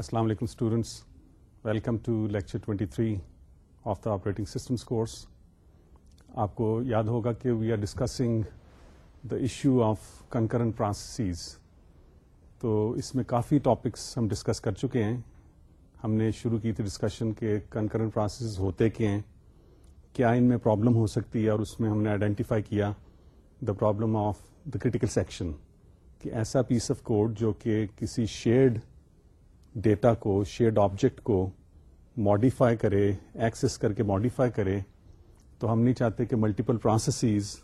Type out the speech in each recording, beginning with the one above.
السلام علیکم students welcome to lecture 23 three of the operating systems course آپ کو یاد ہوگا کہ we are discussing the issue of concurrent processes تو اس میں کافی ٹاپکس ہم ڈسکس کر چکے ہیں ہم نے شروع کی تھی ڈسکشن کہ کنکرنٹ پروسیسز ہوتے کے ہیں کیا ان میں پرابلم ہو سکتی ہے اور اس میں ہم نے آئیڈینٹیفائی کیا the problem of the critical section کہ ایسا پیس آف کوڈ جو کہ کسی شیئرڈ ڈیٹا کو شیڈ آبجیکٹ کو ماڈیفائی کرے ایکسس کر کے ماڈیفائی کرے تو ہم نہیں چاہتے کہ ملٹیپل پروسیسز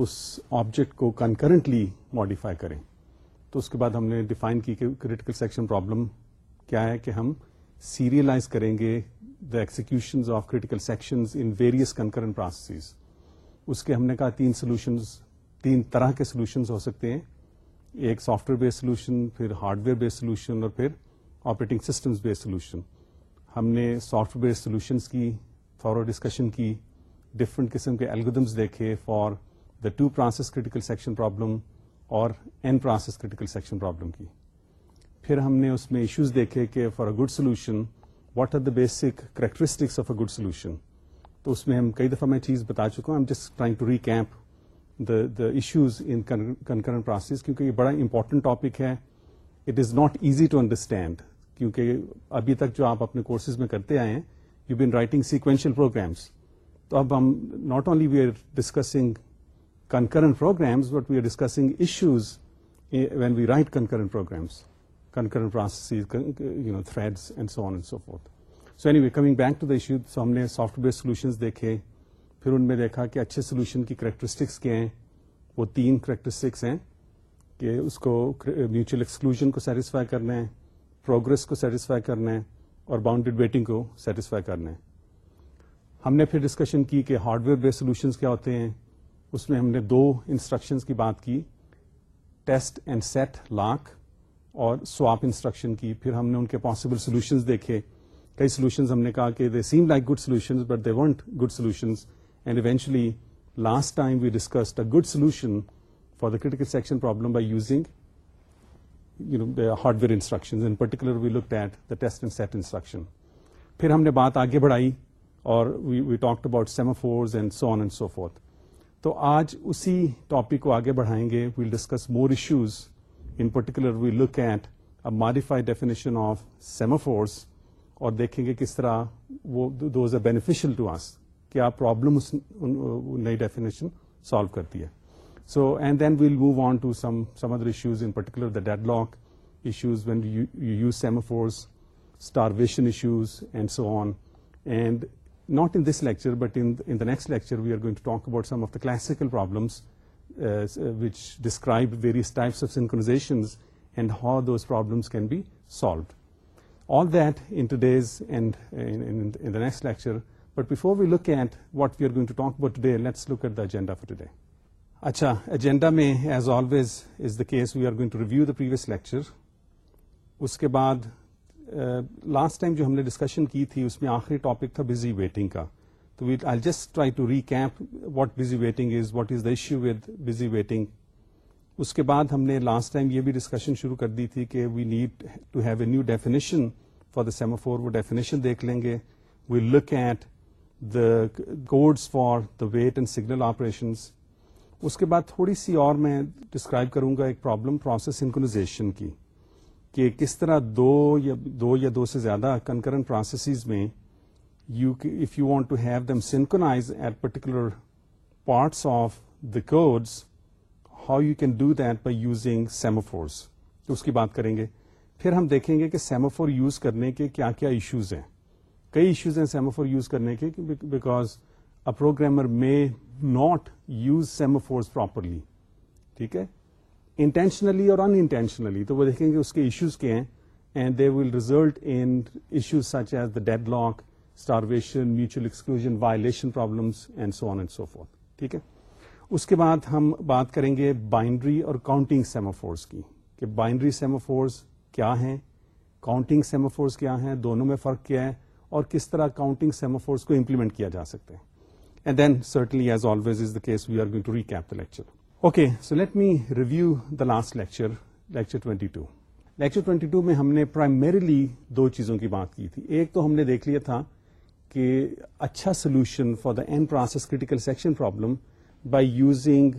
اس آبجیکٹ کو کنکرنٹلی ماڈیفائی کریں تو اس کے بعد ہم نے ڈیفائن کی کہ کریٹیکل سیکشن پرابلم کیا ہے کہ ہم سیریلائز کریں گے the executions of critical section in various concurrent processes اس کے ہم نے کہا تین سولوشنز تین طرح کے سولوشنز ہو سکتے ہیں ایک سافٹ ویئر بیس سولوشن پھر ہارڈ ویئر بیس سولوشن اور پھر آپریٹنگ سسٹمز بیس سولوشن ہم نے سافٹ ویئر سولوشنس کی فار ڈسکشن کی ڈفرنٹ قسم کے الگودمز دیکھے for the two process critical section problem اور n process critical section problem کی پھر ہم نے اس میں ایشوز دیکھے کہ for a good solution what are the basic characteristics of a good solution تو اس میں ہم کئی دفعہ میں چیز بتا چکا ہوں ایم ایشوز ان کنکرنٹ کیونکہ یہ بڑا امپورٹنٹ ٹاپک ہے it is not easy to understand کیونکہ ابھی تک جو آپ اپنے کورسز میں کرتے آئے ہیں you been writing sequential programs تو اب ہم not only we are discussing concurrent programs but we are discussing issues when we write concurrent programs concurrent and so on and so forth so any coming back to the issue so ہم نے software solutions دیکھے پھر ان میں دیکھا کہ اچھے solution کی کریکٹرسٹکس کیا ہیں وہ تین کریکٹرسٹکس ہیں کہ اس کو میوچل ایکسکلوژن کو سیٹسفائی کرنا ہے پروگرس کو سیٹسفائی کرنا ہے اور باؤنڈیڈ ویٹنگ کو سیٹسفائی کرنا ہے ہم نے پھر ڈسکشن کی کہ ہارڈ ویئر بیس سولوشنس کیا ہوتے ہیں اس میں ہم نے دو انسٹرکشنس کی بات کی ٹیسٹ اینڈ سیٹ لاک اور سواپ انسٹرکشن کی پھر ہم نے ان کے پاسبل سولوشنز دیکھے کئی سولوشنز ہم نے کہا کہ they same like good solutions but they want good solutions and eventually last time we discussed a good solution for the critical section problem by using hardware instruction we look at the test and set instruction پھر ہم نے بات آگے بڑھائی اور we talked about semaphores and and so so on forth تو آج اسی ٹاپک کو آگے بڑھائیں گے we'll discuss more issues in particular we look at modify definition of semaphores اور دیکھیں گے کس طرح وہ those is beneficial to us کیا پرابلم اس نئی ڈیفینیشن سالو کرتی ہے So, and then we'll move on to some other issues, in particular the deadlock issues when you use semaphores, starvation issues, and so on. And not in this lecture, but in the next lecture, we are going to talk about some of the classical problems uh, uh, which describe various types of synchronizations and how those problems can be solved. All that in today's and in the next lecture. But before we look at what we are going to talk about today, let's look at the agenda for today. اچھا agenda میں as always is the case we are going to review the previous lecture اس کے بعد last time جو ہم نے discussion کی تھی اس میں آخری ٹاپک تھا بزی ویٹنگ کا تو I just try to recap what busy waiting is what is the issue with busy waiting اس کے بعد ہم نے لاسٹ ٹائم یہ بھی ڈسکشن شروع کر دی تھی کہ we need to have a new definition for the semaphore for وہ ڈیفینیشن دیکھ لیں گے we look at the codes for the wait and signal operations اس کے بعد تھوڑی سی اور میں ڈسکرائب کروں گا ایک پرابلم پروسیس انکلوزیشن کی کہ کس طرح دو یا دو یا دو سے زیادہ کنکرنٹ پروسیسز میں you if you want to have them synchronize at particular parts of the codes how you can do that by using semaphores اس کی بات کریں گے پھر ہم دیکھیں گے کہ سیموفور یوز کرنے کے کیا کیا ایشوز ہیں کئی ایشوز ہیں سیموفور یوز کرنے کے because a programmer may not use semaphores properly ٹھیک ہے انٹینشنلی اور ان انٹینشنلی تو وہ دیکھیں گے اس کے ایشوز کے ہیں and they will result in issues such as the deadlock starvation mutual exclusion violation problems and so on and so forth ٹھیک ہے اس کے بعد ہم بات کریں گے بائنڈری اور کاؤنٹنگ سیموفورس کی کہ بائنڈری سیموفورس کیا ہیں کاؤنٹنگ سیموفورس کیا ہیں دونوں میں فرق کیا ہے اور کس طرح کاؤنٹنگ سیموفورس کو امپلیمنٹ کیا جا سکتے ہیں ہم نے دو چیزوں کی بات کی تھی ایک تو ہم نے دیکھ لیا تھا کہ اچھا solution for the n process critical section pry using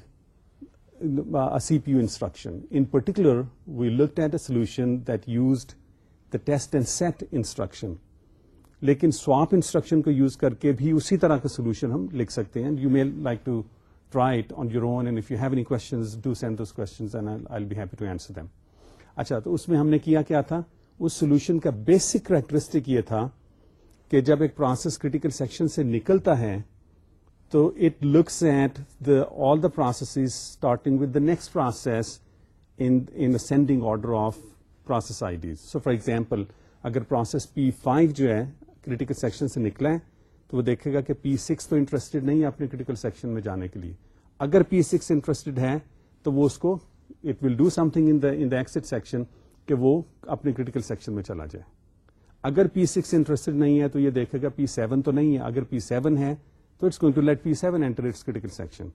instruction in particular we'll look at a solution that used test and set instruction لیکن سواپ انسٹرکشن کو یوز کر کے بھی اسی طرح کا سولوشن ہم لکھ سکتے ہیں you may like to try it on your own and you have any questions questions do send those I be happy to answer them اچھا تو اس میں ہم نے کیا کیا تھا اس سولوشن کا بیسک کریکٹرسٹک یہ تھا کہ جب ایک پروسیس کریٹیکل سیکشن سے نکلتا ہے تو it looks at the all the process starting with the next process in sending order of process IDs so for example اگر پروسیس پی فائیو جو ہے کریٹیکل سیکشن سے نکلیں تو وہ دیکھے گا کہ پی سکس تو انٹرسٹیڈ نہیں ہے اپنے کریٹیکل سیکشن میں جانے کے لیے اگر پی سکس انٹرسٹڈ ہے تو وہ اس کو it will do something in its section کہ وہ اپنے کریٹیکل سیکشن میں چلا جائے اگر پی سکس انٹرسٹڈ نہیں ہے تو یہ دیکھے گا پی سیون تو نہیں ہے اگر پی سیون ہے تو it's going to let P seven enter its critical section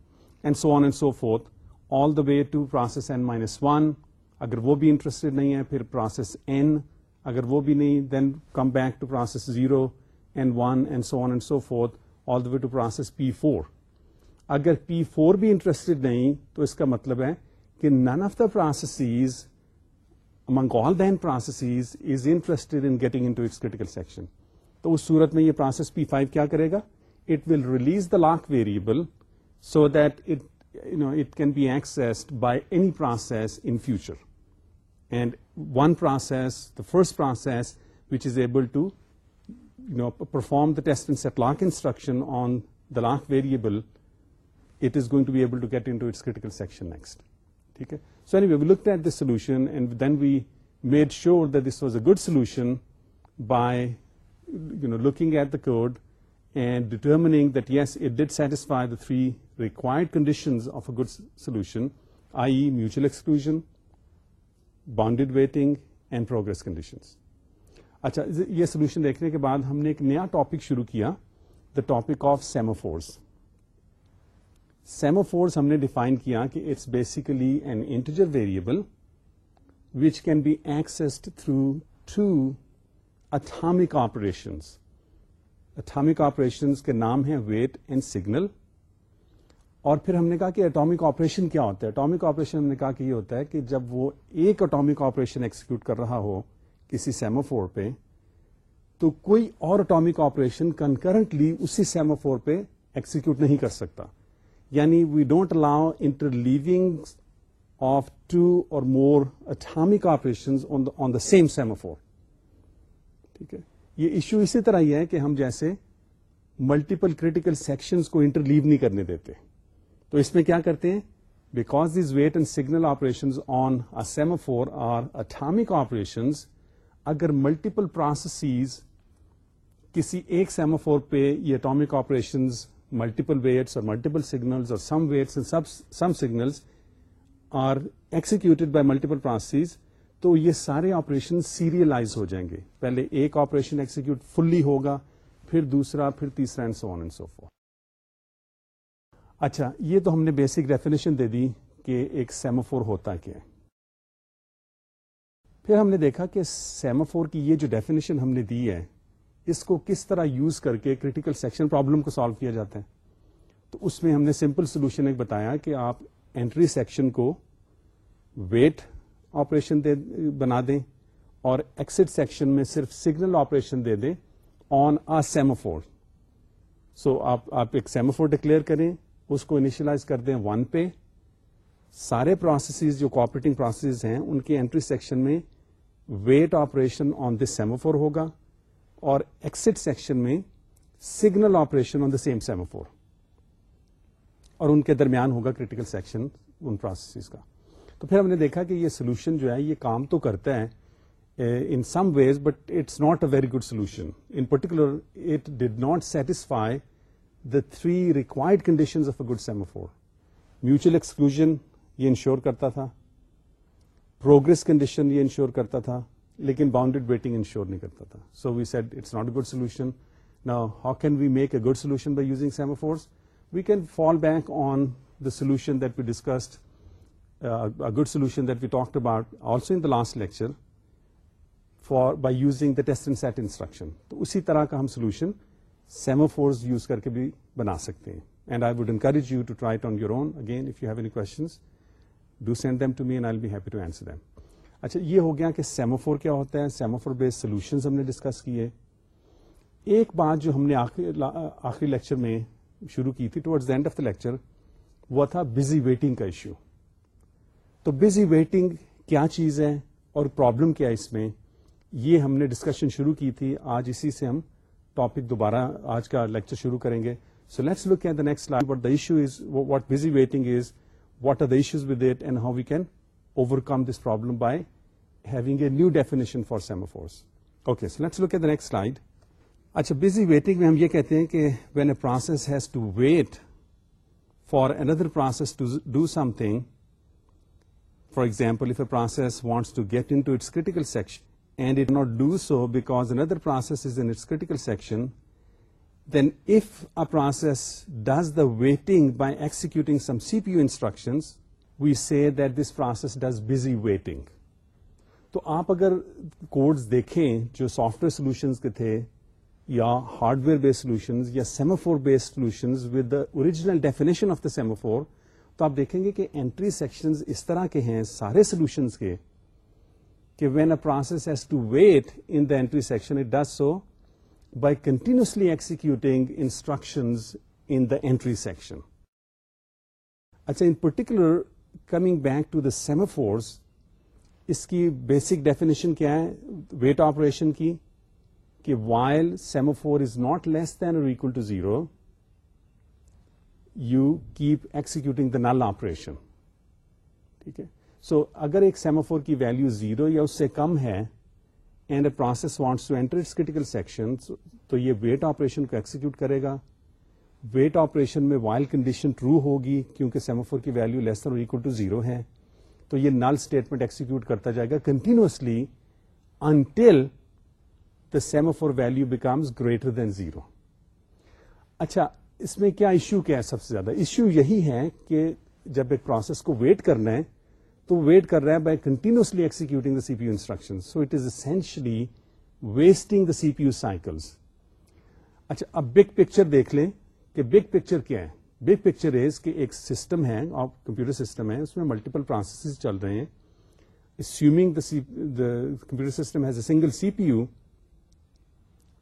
and and so so on forth all the way to process n minus one اگر وہ بھی انٹرسٹیڈ نہیں ہے پھر پروسیس این اگر وہ بھی نہیں then come back to process zero and one and so one and so forth all the way to process P four اگر پی فور بھی انٹرسٹڈ نہیں تو اس کا مطلب ہے کہ none of the processes among all then processes is interested in getting into its critical section تو اس صورت میں یہ پروسیس پی فائیو کیا کرے گا it will release the lock variable so that it no it can be accessed by any process in future and one process, the first process, which is able to perform the test and set lock instruction on the lock variable, it is going to be able to get into its critical section next. Okay? So anyway, we looked at this solution, and then we made sure that this was a good solution by looking at the code and determining that yes, it did satisfy the three required conditions of a good solution, i.e. mutual exclusion, bounded waiting and progress condition اچھا یہ solution دیکھنے کے بعد ہم نے ایک نیا topic شروع کیا the topic of semaphores semaphores ہم نے ڈیفائن کیا کہ it's basically an integer variable which can be accessed through two atomic operations atomic operations کے نام ہیں ویٹ اینڈ سگنل اور پھر ہم نے کہا کہ اٹامک آپریشن کیا ہوتا ہے اٹامک آپریشن ہم نے کہا کہ یہ ہوتا ہے کہ جب وہ ایک اٹامک آپریشن ایکسیکیوٹ کر رہا ہو کسی سیموفور پہ تو کوئی اور اٹامک آپریشن کنکرنٹلی اسی سیموفور پہ ایکسیکیوٹ نہیں کر سکتا یعنی we don't allow interleaving of two or more atomic operation on the same semaphore ٹھیک ہے یہ ایشو اسی طرح ہی ہے کہ ہم جیسے ملٹیپل کریٹیکل سیکشنز کو انٹر لیو نہیں کرنے دیتے تو اس میں کیا کرتے ہیں because these wait and signal operation on semaphore are atomic operations اگر ملٹیپل پروسیسیز کسی ایک سیمو فور پہ اٹامک آپریشنز ملٹیپل ویٹس اور ملٹیپل سگنلز اور some waits some signals are accessed by multiple processes تو یہ سارے آپریشن سیریلائز ہو جائیں گے پہلے ایک آپریشن ایکسیکیوٹ فلی ہوگا پھر دوسرا پھر تیسرا and so on and so forth اچھا یہ تو ہم نے بیسک ڈیفینیشن دے دی کہ ایک سیموفور ہوتا کیا پھر ہم نے دیکھا کہ سیموفور کی یہ جو ڈیفینیشن ہم نے دی ہے اس کو کس طرح یوز کر کے کریٹیکل سیکشن پرابلم کو سالو کیا جاتا ہے تو اس میں ہم نے سمپل سولوشن ایک بتایا کہ آپ انٹری سیکشن کو ویٹ آپریشن بنا دیں اور ایکسٹ سیکشن میں صرف سگنل آپریشن دے دیں آن آ سیموفور سو آپ آپ ایک سیموفور ڈکلیئر کریں اس کو انیشلائز کر دیں ون پہ سارے پروسیسز جو کوپریٹنگ پروسیسز ہیں ان کے انٹری سیکشن میں wait operation on the semaphore ہوگا اور ایکسٹ سیکشن میں signal operation on the same semaphore اور ان کے درمیان ہوگا کریٹیکل سیکشن ان پروسیسز کا تو پھر ہم نے دیکھا کہ یہ سولوشن جو ہے یہ کام تو کرتا ہے in some ways but it's not a very good solution in particular it did not satisfy three required conditions of a good semaphore mutual exclusion یہ انشور کرتا تھا پروگرس کنڈیشن یہ انشور کرتا تھا لیکن باؤنڈیڈ ویٹنگ انشیور نہیں کرتا تھا so we said it's not a good solution how can we make a good solution by using semaphore we can fall back on the solution that we discussed good solution that we talk also in the last lecture for by using the test and instruction تو اسی طرح کا ہم solution semaphores use کر کے بھی بنا سکتے ہیں and I would encourage you to try on your own again if you have any questions do send them to to me and I be happy answer them اچھا یہ ہو گیا کہ سیموفور کیا ہوتا ہے سیموفور بیس سولوشنز ہم نے ڈسکس کیے ایک بات جو ہم نے آخری لیکچر میں شروع کی تھی the end of the lecture وہ تھا بزی ویٹنگ کا ایشو تو بزی ویٹنگ کیا چیز ہے اور پرابلم کیا اس میں یہ ہم نے ڈسکشن شروع کی تھی آج اسی سے ہم ٹاپک دوبارہ آج کا لیکچر شروع کریں گے so let's look at the decks what the issue is what busy waiting is what are the issues with it and how we can overcome this problem by having a new definition for semaphore okay so let's look at the next slide اچھا busy waiting میں ہم یہ کہتے ہیں کہ when a process has to wait for another process to do something for example if a process wants to get into its critical section and not do so because critical section then then if process does the waiting by by some C P U we we see this process does busy waiting تو آپ اگر codes دیکھیں جو software solutions کے تھے یا hardware base solutions یا semaphore base based solutions with the original definition of the semaphore تو آپ دیکھیں گے کہ انٹری سیکشنز اس طرح کے ہیں سارے سولوشنز کے کہ when a process has to wait in the entry section it does so by continuously executing instructions in the entry section اچھا in particular coming back to the semaphores اس کی basic definition کیا ہے wait operation کی کہ while semaphore is not less than or equal to zero you keep executing the null operation ٹھیک ہے سو اگر ایک سیموفور کی ویلو زیرو یا اس سے کم ہے and a process wants to enter its critical section تو یہ ویٹ آپریشن کو ایکسیکیوٹ کرے گا ویٹ آپریشن میں وائل کنڈیشن ٹرو ہوگی کیونکہ سیموفور کی value less than equal to zero ہے تو یہ نل اسٹیٹمنٹ ایکسیکیوٹ کرتا جائے گا continuously until the semaphore value value becomes greater than zero اچھا اس میں کیا ایشو کیا ہے سب سے زیادہ ایشو یہی ہے کہ جب ایک پروسیس کو ویٹ کرنا ہے تو ویٹ کر رہا ہے by continuously executing the C P U instruction so it is essentially wasting the C P U cycle اچھا اب بگ پکچر دیکھ لیں کہ بگ پکچر کیا ہے بگ پکچر از کہ ایک سسٹم ہے آپ کمپیوٹر سسٹم ہے اس میں ملٹیپل پروسیس چل رہے ہیں assuming the system computer system single C P U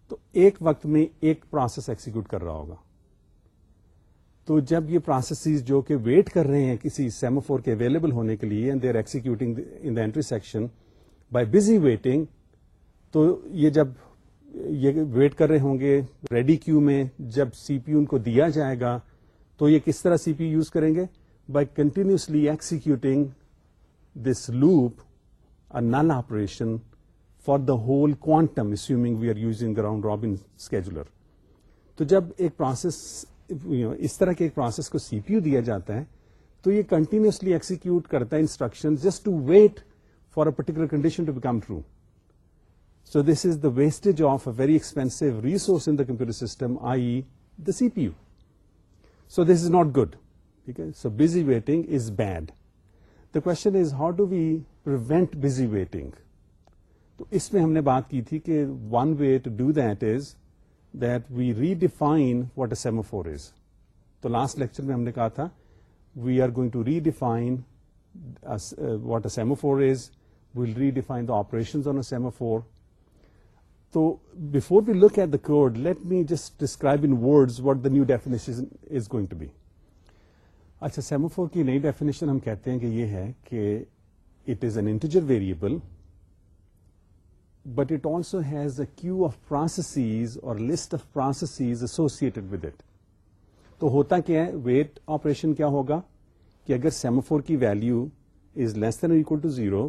تو ایک وقت میں ایک پروسیس ایکسیکیوٹ کر رہا ہوگا تو جب یہ پروسیسز جو کہ ویٹ کر رہے ہیں کسی سیموفور کے اویلیبل ہونے کے لیے and they are executing in the entry section by busy waiting تو یہ جب یہ ویٹ کر رہے ہوں گے ریڈی کیو میں جب سی پی یو ان کو دیا جائے گا تو یہ کس طرح سی پی یو یوز کریں گے by continuously executing this loop a null operation for the whole quantum assuming we are using round robin scheduler تو جب ایک پروسیس اس طرح کے پروسیس کو سی پی یو دیا جاتا ہے تو یہ کنٹینیوسلی ایکسیکیوٹ کرتا ہے instruction just to wait for a particular condition to become true so this is the wastage of a very expensive resource in the computer system ie the C P U so this is not good ٹھیک ہے so busy waiting is bad the question is how to be prevent busy waiting تو اس میں ہم نے بات کی تھی کہ one way to do that is redefine what a semaphores تو لاسٹ لیکچر میں ہم نے کہا تھا we are going to redefine what a semaphore the operation semaphore تو before we look at the code let me just describe in word what new definition is going to be اچھا semaphore کی نئی definition ہم کہتے ہیں کہ یہ ہے کہ it is an integer variable but it also has a queue of or or list of associated with it تو ہوتا کیا ہے ویٹ آپریشن کیا ہوگا کہ اگر سیموفور کی value is less than equal to zero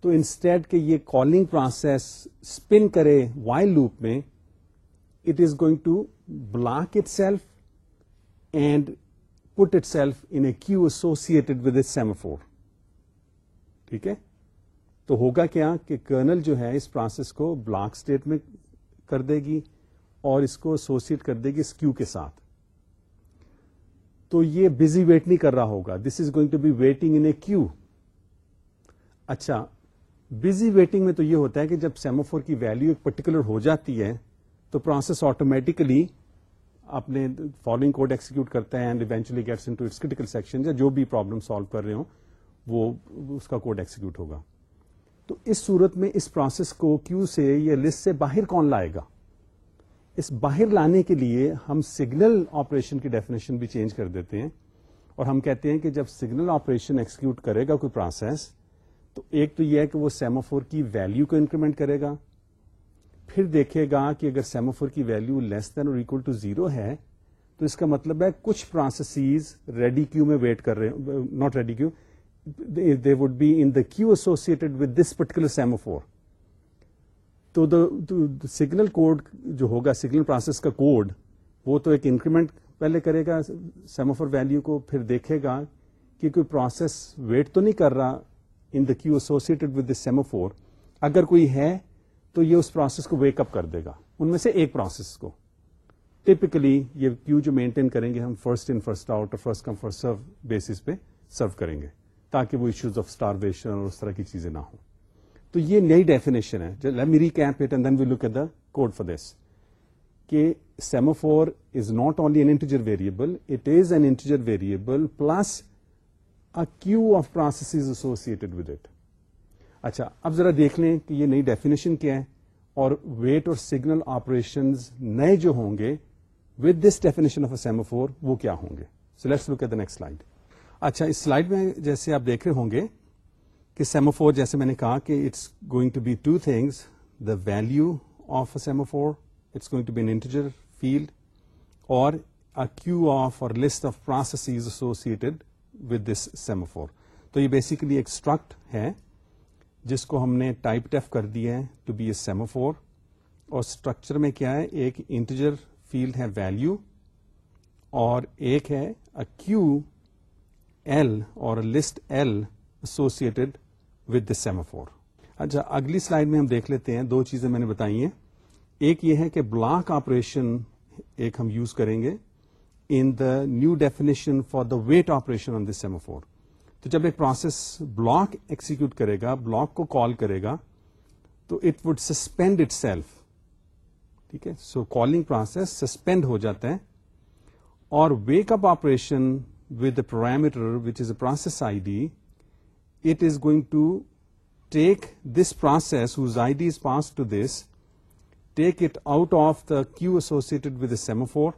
تو انسٹیڈ کے یہ کالنگ پروسیس اسپن کرے وائل لوپ میں it is going to block itself and put itself in a queue associated it semaphore ٹھیک ہے تو ہوگا کیا کہ کرنل جو ہے اس پروسیس کو بلاک اسٹیٹ میں کر دے گی اور اس کو ایسوسیٹ کر دے گی اس کیو کے ساتھ تو یہ بزی ویٹ نہیں کر رہا ہوگا this is going to be waiting in a queue اچھا بزی ویٹنگ میں تو یہ ہوتا ہے کہ جب سیموفور کی ویلو ایک پرٹیکولر ہو جاتی ہے تو پروسیس آٹومیٹیکلی اپنے فالوئنگ کوڈ ایکسیکیوٹ کرتا ہے and eventually gets critical section یا جو بھی پرابلم سالو کر رہے ہوں وہ اس کا کوڈ ایکسیکیوٹ ہوگا تو اس صورت میں اس پروسیس کو کیو سے یا لسٹ سے باہر کون لائے گا اس باہر لانے کے لیے ہم سگنل آپریشن کی ڈیفینیشن بھی چینج کر دیتے ہیں اور ہم کہتے ہیں کہ جب سگنل آپریشن ایکسیکیوٹ کرے گا کوئی پروسیس تو ایک تو یہ ہے کہ وہ سیموفور کی ویلو کو انکریمنٹ کرے گا پھر دیکھے گا کہ اگر سیموفور کی ویلو لیس دین اور اکول ٹو زیرو ہے تو اس کا مطلب ہے کچھ پروسیسز ریڈی کیو میں ویٹ کر رہے not ready queue they would be in the queue associated with this particular semaphore تو سگنل کوڈ جو ہوگا سگنل پروسیس کا کوڈ وہ تو ایک انکریمنٹ پہلے کرے گا سیموفور ویلیو کو پھر دیکھے گا کہ کوئی پروسیس ویٹ تو نہیں کر رہا in the queue associated with the semaphore اگر کوئی ہے تو یہ اس پروسیس کو ویک اپ کر دے گا ان میں سے ایک پروسیس کو ٹپکلی یہ کیو جو مینٹین کریں گے ہم first in first out or first come first serve basis پہ سرو کریں گے تاکہ وہ ایشوز آف اسٹارویشن اور اس طرح کی چیزیں نہ ہوں تو یہ نئی ڈیفینیشن ہے میری camp it and then we look at the code for this کہ semaphore is not only an integer variable it is an integer variable plus a queue of process associated with it اچھا اب ذرا دیکھ لیں کہ یہ نئی definition کیا ہے اور ویٹ اور سگنل آپریشن نئے جو ہوں گے with this definition of a semaphore وہ کیا ہوں گے so let's look at the next slide اچھا اس سلائڈ میں جیسے آپ دیکھ رہے ہوں گے کہ سیموفور جیسے میں نے کہا کہ it's going to be two things the value a semaphore it's going to be field or queue of or list of associated with this semaphore تو یہ بیسیکلی ایک اسٹرکٹ ہے جس کو ہم نے ٹائپ ٹیف کر دی ہے ٹو بی اے سیموفور اور اسٹرکچر میں کیا ہے ایک انٹیجر فیلڈ ہے ویلو اور ایک ہے queue L or list L associated with the semaphore اچھا اگلی سلائیڈ میں ہم دیکھ لیتے ہیں دو چیزیں میں نے بتائی ہیں ایک یہ ہے کہ بلاک آپریشن ایک ہم یوز کریں گے in the new definition for the wait operation on the semaphore تو جب ایک پروسیس بلاک ایکسیکیوٹ کرے گا بلاک کو کال کرے گا تو it would suspend itself ٹھیک ہے سو کالنگ پروسیس سسپینڈ ہو جاتا ہے اور wake up operation with a parameter which which is a process I D it is going to take this process is I to pass to this take it out of the queue the with semaphore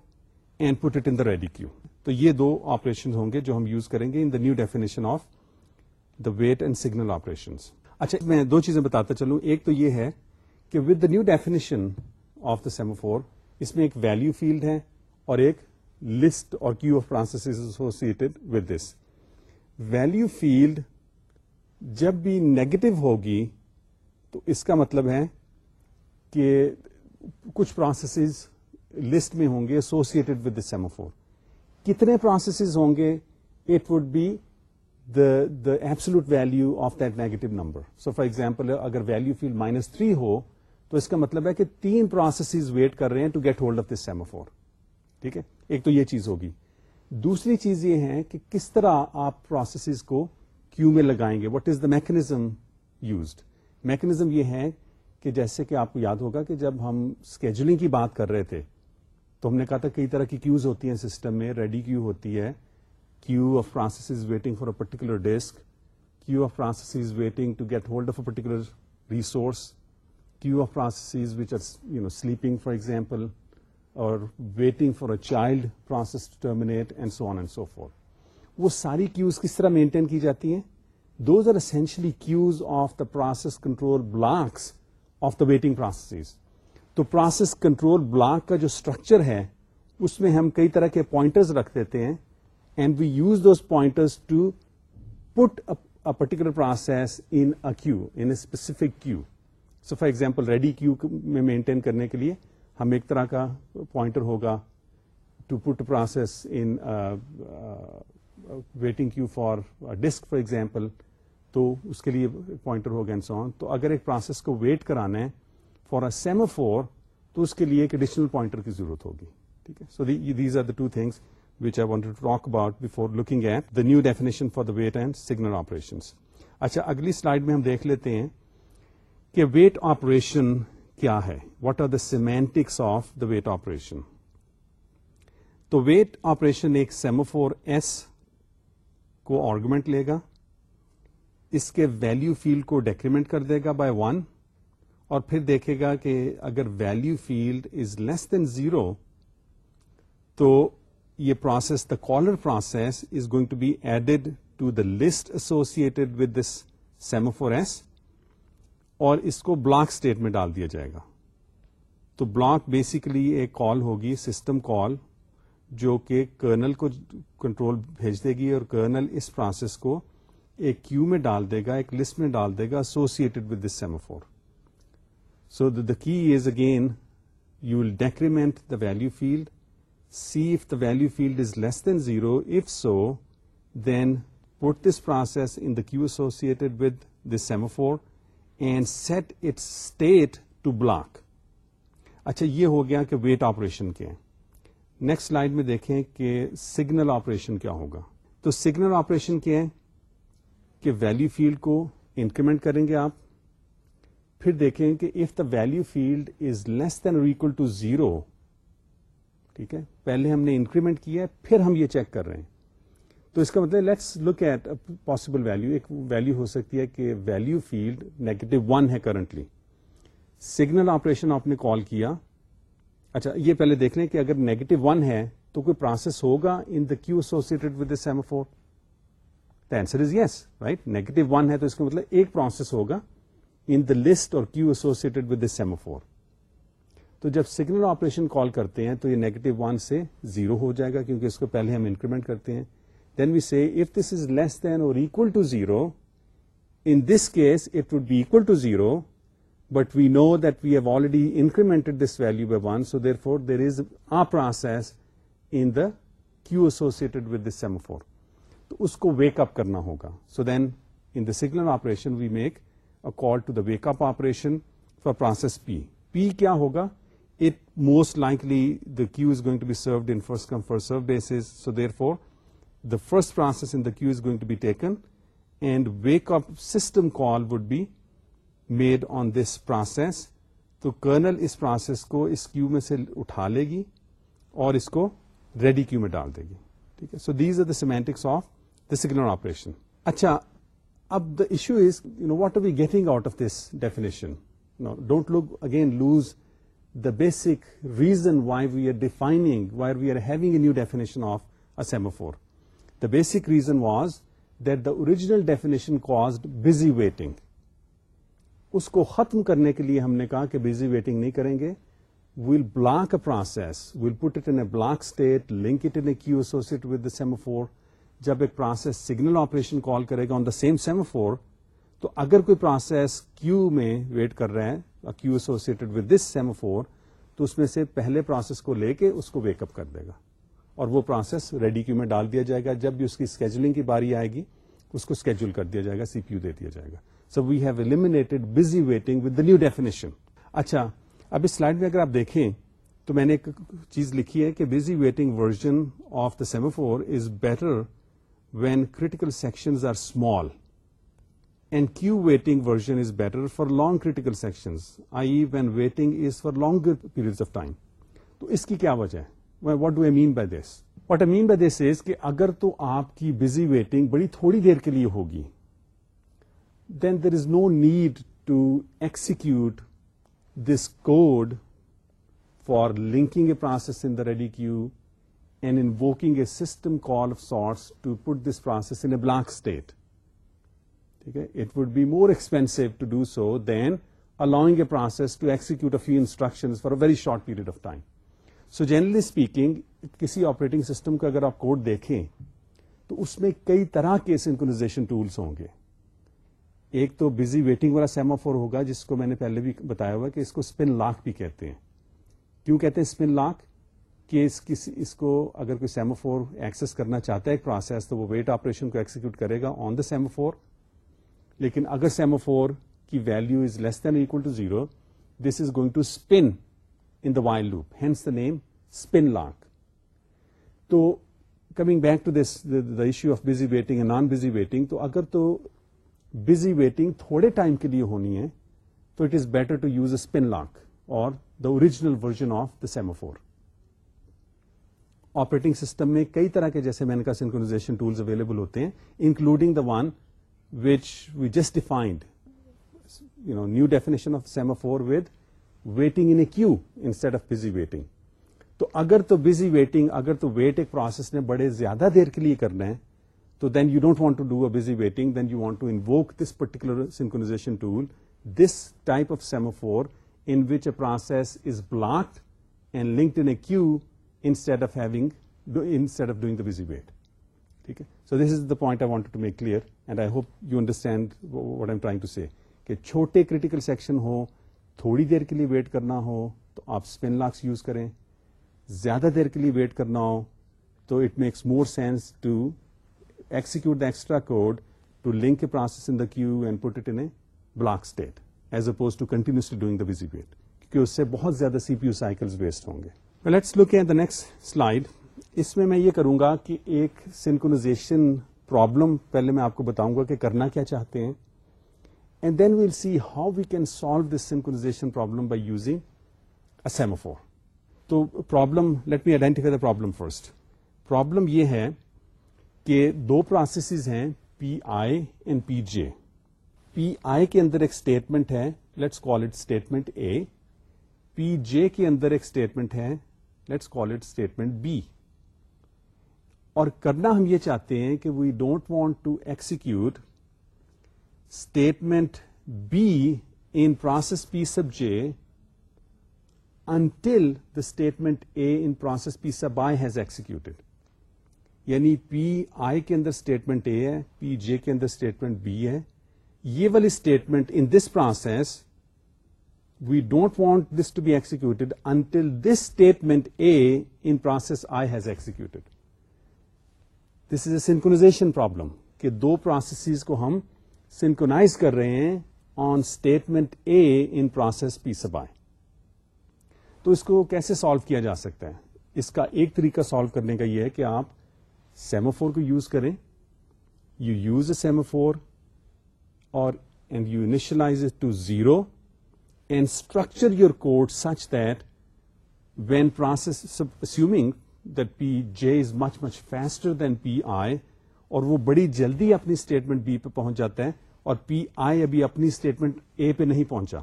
and put it in the ready queue تو یہ دو operation ہوں گے جو ہم use کریں گے new definition of the wait and signal operation اچھا میں دو چیزیں بتاتا چلوں ایک تو یہ ہے کہ with the new definition of the semaphore اس میں ایک ویلو فیلڈ ہے اور ایک list or queue of process associated with this value field جب بھی نیگیٹو ہوگی تو اس کا مطلب ہے کہ کچھ پروسیسز لسٹ میں ہوں گے ایسوسیٹیڈ ود دا سیموفور کتنے پروسیسز ہوں گے it would be the the absolute value of that negative number so for example اگر ویلو فیلڈ مائنس تھری ہو تو اس کا مطلب ہے کہ تین پروسیسز ویٹ کر رہے ہیں to get hold of this semaphore ٹھیک ہے ایک تو یہ چیز ہوگی دوسری چیز یہ ہے کہ کس طرح آپ پروسیسز کو کیو میں لگائیں گے what is the mechanism used mechanism یہ ہے کہ جیسے کہ آپ کو یاد ہوگا کہ جب ہم اسکیجولنگ کی بات کر رہے تھے تو ہم نے کہا تھا کئی طرح کی کیوز ہوتی ہیں سسٹم میں ریڈی کیو ہوتی ہے queue of processes waiting for a particular disk queue of is waiting to get hold of a particular resource queue of processes which are you know sleeping for example or waiting for a child process to terminate and so on and so forth وہ ساری queues کس طرح maintain کی جاتی ہیں those are essentially queues of the process control blocks of the waiting processes تو process control block کا جو اسٹرکچر ہے اس میں ہم کئی طرح کے پوائنٹرز رکھ دیتے ہیں and we use those pointers to put particular process in queue in a specific queue so for example ready queue میں مینٹین کرنے کے لیے ہم ایک طرح کا پوائنٹر ہوگا to put process in waiting queue for disk for example تو اس کے لیے پوائنٹر ہوگا سون تو اگر ایک پروسیس کو ویٹ کرانا ہے فار سیم فور تو اس کے لیے ایک اڈیشنل پوائنٹر کی ضرورت ہوگی ٹھیک ہے so these are the two things which I want talk about before looking at the new definition for the wait and signal operations اچھا اگلی سلائڈ میں ہم دیکھ لیتے ہیں کہ ویٹ آپریشن کیا ہے what are the semantics of the wait operation تو ویٹ آپریشن ایک سیموفور ایس کو آرگومنٹ لے گا اس کے ویلو فیلڈ کو ڈیکریمنٹ کر دے گا بائی ون اور پھر دیکھے گا کہ اگر value field is less than zero تو یہ process the caller process is going to be added to the list associated with this semaphore S اور اس کو بلاک اسٹیٹ میں ڈال دیا جائے گا تو بلاک بیسیکلی ایک کال ہوگی سسٹم کال جو کہ کرنل کو کنٹرول بھیج دے گی اور کرنل اس پروسیس کو ایک کیو میں ڈال دے گا ایک لسٹ میں ڈال دے گا associated this semaphore so the key is again you will decrement the value field see if the value field is less than zero if so then put this process in the queue associated with this semaphore and set it state to block اچھا یہ ہو گیا کہ wait operation کے next line میں دیکھیں کہ signal operation کیا ہوگا تو سگنل آپریشن کیا ہے کہ ویلو فیلڈ کو انکریمنٹ کریں گے آپ پھر دیکھیں کہ if the value field is less than equal to zero ٹھیک ہے پہلے ہم نے انکریمنٹ کیا ہے پھر ہم یہ چیک کر رہے ہیں تو اس کا مطلب let's look at possible value ایک ویلو ہو سکتی ہے کہ ویلو فیلڈ نیگیٹو ون ہے کرنٹلی سگنل آپریشن آپ نے کال کیا اچھا یہ پہلے دیکھ لیں کہ اگر نیگیٹو ون ہے تو کوئی پروسیس ہوگا in the queue associated with the answer is yes right negative one ہے تو اس کا مطلب ایک پروسیس ہوگا in the list or queue associated with semaphore تو جب سگنل آپریشن کال کرتے ہیں تو یہ نیگیٹو ون سے زیرو ہو جائے گا کیونکہ اس کو پہلے ہم انکریمنٹ کرتے ہیں وی see if this is less than or equal to zero in this case if ٹوڈ be equal to zero but we know the have already incremented this value by one so therefore there is as in the queue associated with this semaphore تو اس کو wake up کرنا ہوگا so then in the signal operation we make a call to the wake up operation for process P P کیا ہوگا it most likely the queue is going to be served first come for serve basis so therefore first process in the queue is going to be taken and wake up system call would be made on this process تو kernel اس process کو اس queue میں سے اٹھا لے گی اور اس کو ریڈی کیو میں ڈال دے گی ٹھیک ہے so these are the semantics of the signal operation اچھا اب the issue is you know what are we getting out of this definition don't look again lose the basic reason why we are defining why we are having a new definition of a semaphore basic reason was that original definition caused busy waiting اس کو ختم کرنے کے لیے ہم نے کہا کہ busy waiting نہیں کریں گے we'll block a process we'll put in a block state link it queue associated with semaphore جب ایک پروسیس سگنل آپریشن کال کرے گا on the same semaphore تو اگر کوئی پروسیس کیو میں ویٹ کر رہے ہیں queue associated with this semaphore تو اس میں سے پہلے پروسیس کو لے کے اس کو ویک اپ کر دے گا اور وہ پروسیس ریڈی کیو میں ڈال دیا جائے گا جب بھی اس کی اسکیجولنگ کی باری آئے گی اس کو اسکیجول کر دیا جائے گا سی پی یو دے دیا جائے گا so we have eliminate busy waiting with the new definition اچھا اب اس سلائڈ میں اگر آپ دیکھیں تو میں نے ایک چیز لکھی ہے کہ busy waiting version of the semaphore is better when critical section are small and queue waiting version is better for long critical section I when waiting is for long period of time تو اس کی کیا وجہ ہے what do I mean by this what I mean by this is کہ اگر تو آپ کی بزی ویٹنگ بڑی تھوڑی دیر کے لیے ہوگی then there is no need to execute this code for linking a process in the ready queue and invoking a system call of sorts to put this process in a block state ٹھیک ہے it would be more expensive to do so then allowing a process to execute a few instructions for a very short period of time. So generally speaking کسی operating system کا اگر آپ code دیکھیں تو اس میں کئی طرح کے ٹولس ہوں گے ایک تو بزی ویٹنگ والا سیما فور ہوگا جس کو میں نے پہلے بھی بتایا ہوا کہ اس کو اسپن لاک بھی کہتے ہیں کیوں کہتے ہیں اسپن لاک کہ اس اس کو اگر کوئی سیما فور ایکسس کرنا چاہتا ہے ایک پروسیس تو وہ ویٹ آپریشن کو ایکسیکیوٹ کرے گا آن دا سیما فور لیکن اگر سیما فور کی value is less than equal to zero this is going to spin the while loop hence the name spin lock تو coming back to this the show of busy waiting a non busy waiting تو اگر تو busy waiting تھوڑے time کے لیے ہونی ہے تو it is better to use a spin lock اور the original version of the semaphore operating system میں کئی طرح کے جیسے میں نے کہا سینکونازیشن ٹولس اویلیبل ہوتے ہیں including the one which we جس defined you know new definition of semaphore with waiting in a queue instead of busy waiting تو اگر تو بزی ویٹنگ اگر تو ویٹ ایک پروسیس نے بڑے زیادہ دیر کے لیے کرنا ہے تو then you don't want to do a busy waiting then you want to this particular synchronization tool this type of semaphore in which a process is blocked and linked in a queue instead of having instead of doing the busy wait ٹھیک ہے so this is the point I want to make clear and I hope you understand what I trying to say کہ چھوٹے critical section ہو تھوڑی دیر کے لیے wait کرنا ہو تو آپ اسپن لاکس یوز کریں زیادہ دیر کے لیے ویٹ کرنا ہو تو it makes more sense to execute the extra code to link a process in the queue and put it in block state as opposed to continuously doing the busy wait کیونکہ اس سے بہت زیادہ C P U cycles waste ہوں گے let's look at the next slide اس میں میں یہ کروں گا کہ ایک سینکونازیشن پرابلم پہلے میں آپ کو بتاؤں گا کہ کرنا کیا چاہتے ہیں then we will see how we can solve this simple problem for تو problem let me identify the problem first problem یہ ہے کہ دو پروسیس ہیں پی آئی اینڈ پی جے پی آئی کے اندر ایک اسٹیٹمنٹ ہے let's call it statement A P J کے اندر ایک اسٹیٹمنٹ ہے let's call it statement B اور کرنا ہم یہ چاہتے ہیں کہ we don't want to execute statement B in process P's of J until the statement A in process P's of I has executed یعنی پی آئی کے اندر اسٹیٹمنٹ اے ہے پی جے کے اندر اسٹیٹمنٹ بی ہے یہ والی statement in this process we don't want this to be executed until this statement A in process I has executed this is a synchronization problem کہ دو پروسیس کو ہم سنکونائز کر رہے ہیں on statement A in process P sub I تو اس کو کیسے سالو کیا جا سکتا ہے اس کا ایک طریقہ سالو کرنے کا یہ ہے کہ آپ سیموفور کو یوز کریں یو یوز اے سیموفور اور and and you initialize to zero structure your code such that when process assuming that P J is much much faster than P I اور وہ بڑی جلدی اپنی اسٹیٹمنٹ بی پہ پہنچ جاتے ہیں اور پی آئی ابھی اپنی اسٹیٹمنٹ اے پہ نہیں پہنچا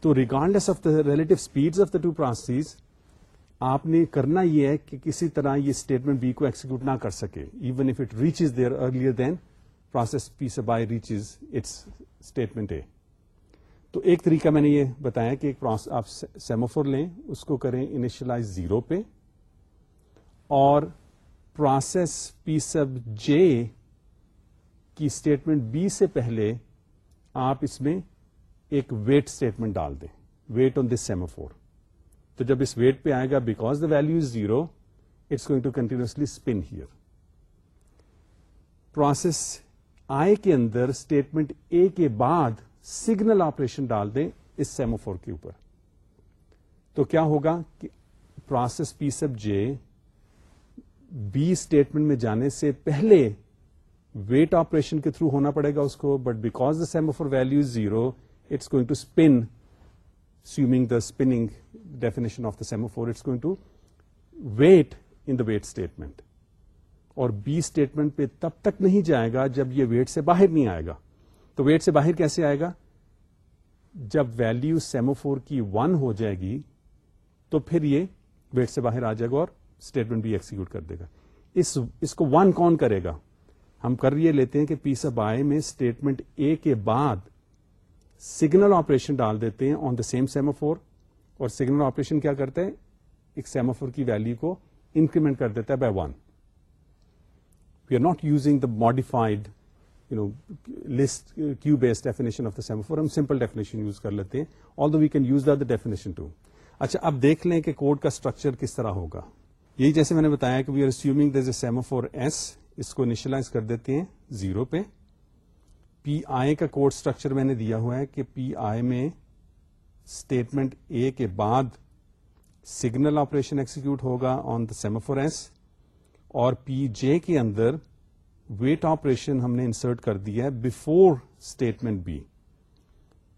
تو regard of the relative speed of the two processes آپ نے کرنا یہ ہے کہ کسی طرح یہ اسٹیٹمنٹ بی کو ایکسیکیوٹ نہ کر سکے even if it reaches there earlier than process P I reaches its statement A تو ایک طریقہ میں نے یہ بتایا کہ آپ سیموفور لیں اس کو کریں انیشلائز زیرو پہ اور پروسیس پی سب جے کی اسٹیٹمنٹ بی سے پہلے آپ اس میں ایک ویٹ اسٹیٹمنٹ ڈال دیں ویٹ آن دس سیموفور تو جب اس ویٹ پہ آئے گا because the value is zero it's going to continuously spin here process آئے کے اندر اسٹیٹمنٹ اے کے بعد سگنل آپریشن ڈال دیں اس سیموفور کے اوپر تو کیا ہوگا کہ process P sub J B statement میں جانے سے پہلے ویٹ آپریشن کے تھرو ہونا پڑے گا اس کو but because the semaphore value zero it's going to spin assuming the spinning definition of the semaphore it's to wait in the wait statement اور بی اسٹیٹمنٹ پہ تب تک نہیں جائے گا جب یہ ویٹ سے باہر نہیں آئے گا تو ویٹ سے باہر کیسے آئے گا جب ویلو سیموفور کی ون ہو جائے گی تو پھر یہ ویٹ سے باہر آ جائے گا اور اسٹیٹمنٹ بھی ایکسیکیوٹ کر دے گا اس اس کو ون کون کرے گا ہم کر یہ لیتے ہیں کہ پی سب آئی میں اسٹیٹمنٹ اے کے بعد سگنل آپریشن ڈال دیتے ہیں آن دا سیم سیمافور اور سگنل آپریشن کیا کرتے ہیں ایک سیمافور کی ویلو کو انکریمنٹ کر دیتا ہے by one we are not using the modified you know list queue base definition of the semaphore ہم سمپل ڈیفینیشن یوز کر لیتے ہیں all the we can use definition two اچھا اب دیکھ لیں کہ کوڈ کا اسٹرکچر کس طرح ہوگا یہی جیسے میں نے بتایا کہ we are this semaphore S اس کو انیشلائز کر دیتے ہیں زیرو پہ پی آئی کا کوڈ اسٹرکچر میں نے دیا ہوا ہے کہ پی آئی میں اسٹیٹمنٹ اے کے بعد سگنل آپریشن ایکسیکیوٹ ہوگا آن دا سیموفور ایس اور پی جے کے اندر ویٹ آپریشن ہم نے انسرٹ کر دیا ہے بفور اسٹیٹمنٹ بی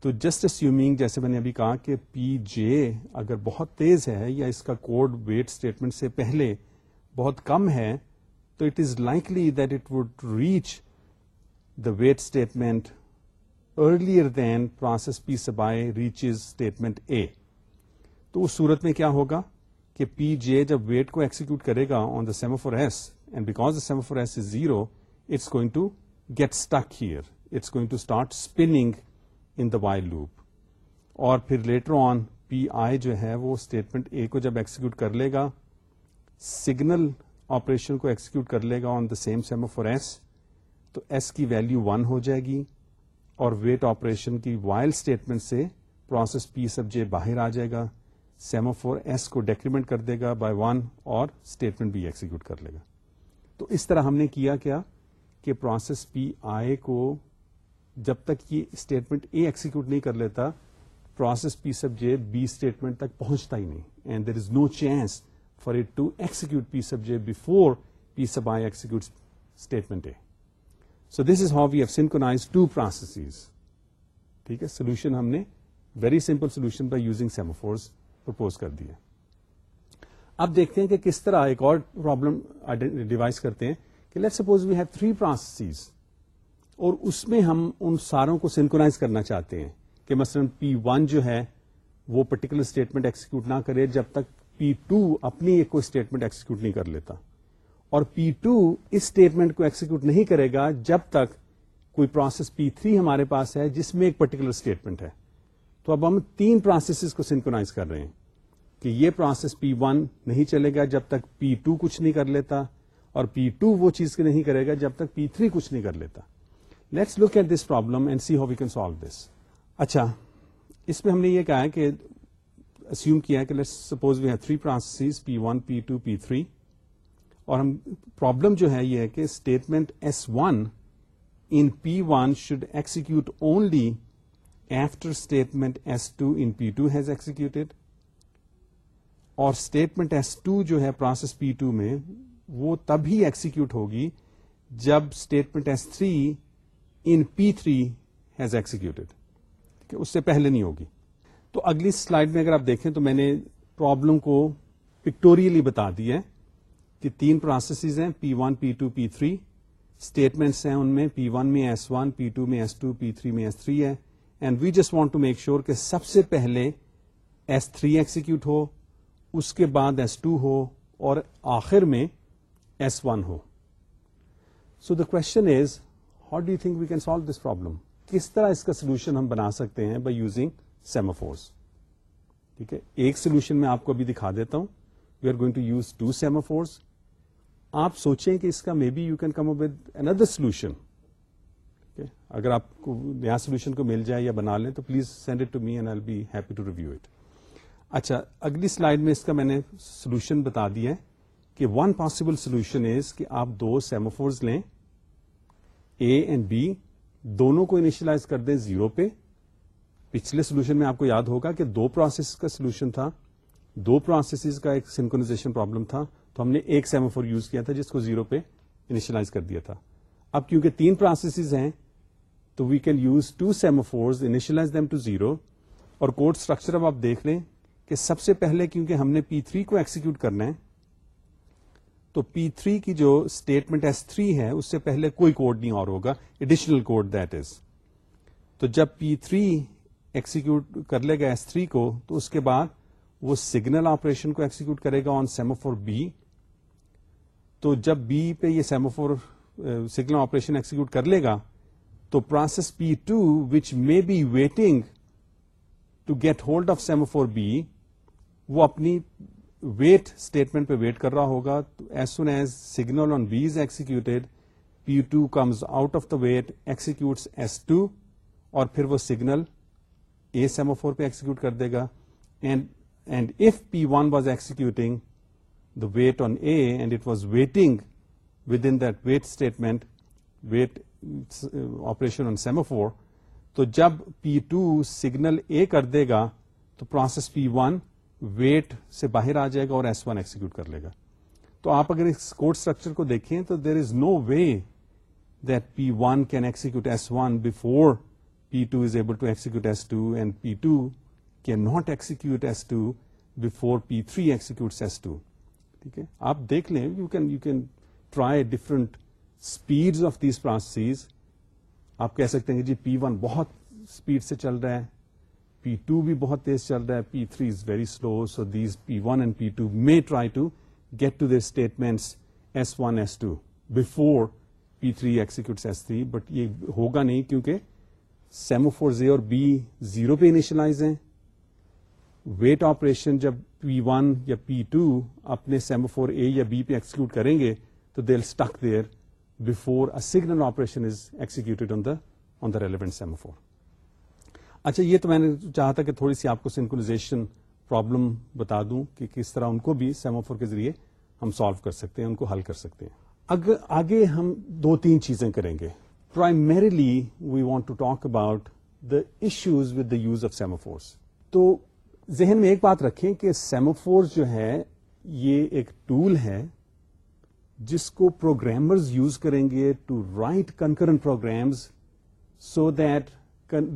تو جسٹ اسیومنگ جیسے میں نے ابھی کہا کہ پی جے اگر بہت تیز ہے یا اس کا کوڈ ویٹ اسٹیٹمنٹ سے پہلے بہت کم ہے تو it is likely that it would reach the wait statement earlier than process P sub reaches statement A تو اس صورت میں کیا ہوگا کہ پی جے جب ویٹ کو ایکسیکیوٹ کرے گا on the semaphore S and because the semaphore S is zero it's going to get stuck here it's going to start spinning in the while loop اور پھر لیٹر آن پی آئی جو ہے وہ statement A کو جب execute کر لے گا سگنل آپریشن کو ایکسیکیوٹ کر لے گا on the sem semaphore S تو ایس کی ویلو ون ہو جائے گی اور ویٹ آپریشن کی وائل اسٹیٹمنٹ سے پروسیس پی سب جے باہر آ جائے گا سیمو فور ایس کو ڈیکریمنٹ کر دے گا بائی ون اور اسٹیٹمنٹ بی ایکسیکیوٹ کر لے گا تو اس طرح ہم نے کیا کیا کہ پروسیس پی آئی کو جب تک یہ اسٹیٹمنٹ اے ایکسیکیوٹ نہیں کر لیتا process P sub J B statement تک پہنچتا ہی نہیں and there is no chance for it to execute P sub J before P sub I execute statement A so this is how we have two processes ٹھیک ہے solution ہم نے very simple solution by using semaphores propose کر دیا اب دیکھتے ہیں کہ کس طرح ایک اور پرابلم ڈیوائز کرتے ہیں کہ let suppose we have three processes اور اس میں ہم ان ساروں کو سنکونائز کرنا چاہتے ہیں کہ مثلا پی ون جو ہے وہ پرٹیکولر اسٹیٹمنٹ ایکسیکیوٹ نہ کرے جب تک پی ٹو اپنی ایک کوئی اسٹیٹمنٹ ایکسیکیوٹ نہیں کر لیتا اور پی ٹو اس اسٹیٹمنٹ کو ایکسیکیوٹ نہیں کرے گا جب تک کوئی پروسیس پی تھری ہمارے پاس ہے جس میں ایک پرٹیکولر اسٹیٹمنٹ ہے تو اب ہم تین پروسیسز کو سنکونائز کر رہے ہیں کہ یہ پروسیس پی ون نہیں چلے گا جب تک پی ٹو کچھ نہیں کر لیتا اور پی ٹو وہ چیز نہیں کرے گا جب تک پی تھری کچھ نہیں کر لیتا let's look at this problem and see how we can solve this اچھا اس میں ہم نے یہ کہا کہ اسیوم کیا ہے کہ let suppose we have three process P one P two P three اور ہم پرابلم جو ہے یہ ہے کہ statement S one in P one should execute only after statement S two in P two has executed اور statement S two جو ہے پروسیس پی ٹو میں وہ تب ہی ایکسیکیوٹ ہوگی جب statement S three in P three has exec ٹھیک ہے اس سے پہلے نہیں ہوگی تو اگلی سلائڈ میں اگر آپ دیکھیں تو میں نے پرابلم کو پکٹوریلی بتا دی ہے کہ تین پروسیسز ہیں P one P two P three statements ہیں ان میں پی ون میں ایس ون پی ٹو میں ایس ٹو پی تھری میں ایس تھری ہے and we just want to make sure کہ سب سے پہلے ایس تھری ایکسیکیوٹ ہو اس کے بعد ایس ٹو ہو اور آخر میں S one who so the question is how do you think we can solve this problem کس طرح اس کا سولوشن ہم بنا سکتے ہیں بائی یوزنگ ٹھیک ہے ایک سولوشن میں آپ کو ابھی دکھا دیتا ہوں we are going to use two semaphores آپ سوچیں کہ اس کا maybe you can come with another solution اگر آپ کو نیا سولوشن کو مل جائے یا بنا لیں تو please send it to me and I be happy to review it اچھا اگلی سلائڈ میں اس کا میں نے سولوشن بتا دیا ہے کہ ون پاسبل سولوشن از کہ آپ دو سیموفورز لیں اے اینڈ بی دونوں کو انیشلائز کر دیں زیرو پہ پچھلے سولوشن میں آپ کو یاد ہوگا کہ دو پروسیس کا سولوشن تھا دو پروسیس کا ایک سنکونازیشن پرابلم تھا تو ہم نے ایک سیموفور یوز کیا تھا جس کو زیرو پہ انیشلائز کر دیا تھا اب کیونکہ تین پروسیسز ہیں تو we can use two semaphores initialize them to zero اور کوڈ اسٹرکچر اب آپ دیکھ لیں کہ سب سے پہلے کیونکہ ہم نے پی تھری کو ایکسیکیوٹ کرنا ہے پی تھری کی جو اسٹیٹمنٹ ایس تھری ہے اس سے پہلے کوئی کوڈ نہیں اور ہوگا ایڈیشنل کوڈ دیٹ از تو جب پی تھری ایکسیکیوٹ کر لے گا ایس تھری کو اس کے بعد وہ سگنل آپریشن کو ایکسیکیوٹ کرے گا آن سیمو فور بی تو جب بی پہ یہ semaphore signal operation execute کر لے گا تو process P two which may be waiting to get hold of semaphore B اپنی ویٹ اسٹیٹمنٹ پہ ویٹ کر رہا ہوگا تو as soon as signal on B is executed P two comes out of the wait execute S two اور پھر وہ signal A semaphore پہ ایکسیکیوٹ کر دے گا and if P one was executing the wait on A and it was waiting within that wait statement wait operation on semaphore تو جب P two signal اے کر دے گا تو پروسیس پی ون ویٹ سے باہر آ جائے گا اور ایس ون ایکسیکیوٹ کر لے گا تو آپ اگر اس کوڈ اسٹرکچر کو دیکھیں تو there is no way that P one can execute S one before P two is able to execute S two and P two can not execute S two before P three execute S two ٹھیک ہے آپ دیکھ لیں you can you can try different speed of these processes آپ کہہ سکتے ہیں کہ جی پی ون بہت اسپیڈ سے چل رہا ہے پی ٹو بھی بہت تیز چل رہا ہے P three is very slow so these P one and P two may try to get to their statement S one S two before P three S three but یہ ہوگا نہیں کیونکہ سیمو فور زے اور B zero پہ initialize ہیں wait operation جب P one یا P two اپنے سیمو فور اے یا بی پہ ایکسیکیوٹ کریں گے تو they stick there before a signal operation is executed on the on the relevant semaphore اچھا یہ تو میں نے چاہا تھا کہ تھوڑی سی آپ کو سنکلازیشن پرابلم بتا دوں کہ کس طرح ان کو بھی سیموفور کے ذریعے ہم سالو کر سکتے ہیں ان کو حل کر سکتے ہیں اگر آگے ہم دو تین چیزیں کریں گے primarily we want to talk about the issues with the use of semaphores تو ذہن میں ایک بات رکھیں کہ سیموفورس جو ہے یہ ایک ٹول ہے جس کو پروگرامرز یوز کریں گے to write concurrent programs so that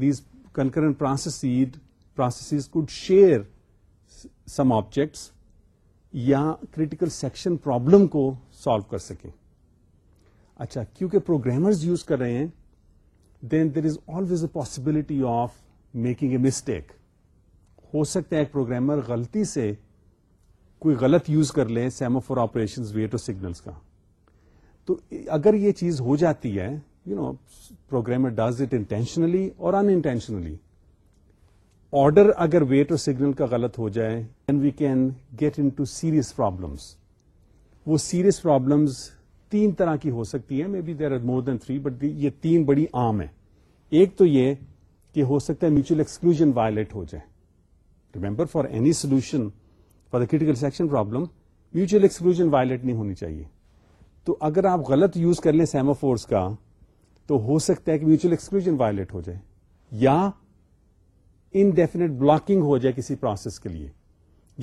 these concurrent processes processes could share some objects یا کریٹیکل سیکشن پرابلم کو سالو کر سکیں اچھا کیونکہ پروگرامرز یوز کر رہے ہیں then there is always a possibility of making a mistake ہو سکتا ہے ایک پروگرامر غلطی سے کوئی غلط یوز کر لیں semaphore operation wait or signals کا تو اگر یہ چیز ہو جاتی ہے you know programmer does it intentionally اور انٹینشنلی آرڈر اگر ویٹ اور سگنل کا غلط ہو جائے then we can get into serious problems وہ سیریس پرابلمس تین طرح کی ہو سکتی ہے may be there are more than three but یہ تین بڑی عام ہیں ایک تو یہ کہ ہو سکتا ہے میوچل ایکسکلوژن وائلیٹ ہو جائے remember for any solution for the critical section problem mutual exclusion violate نہیں ہونی چاہیے تو اگر آپ غلط یوز کر لیں سیمو فورس کا تو ہو سکتا ہے کہ میوچل ایکسکلوژن وائلٹ ہو جائے یا انڈیفینٹ بلاکنگ ہو جائے کسی پروسیس کے لیے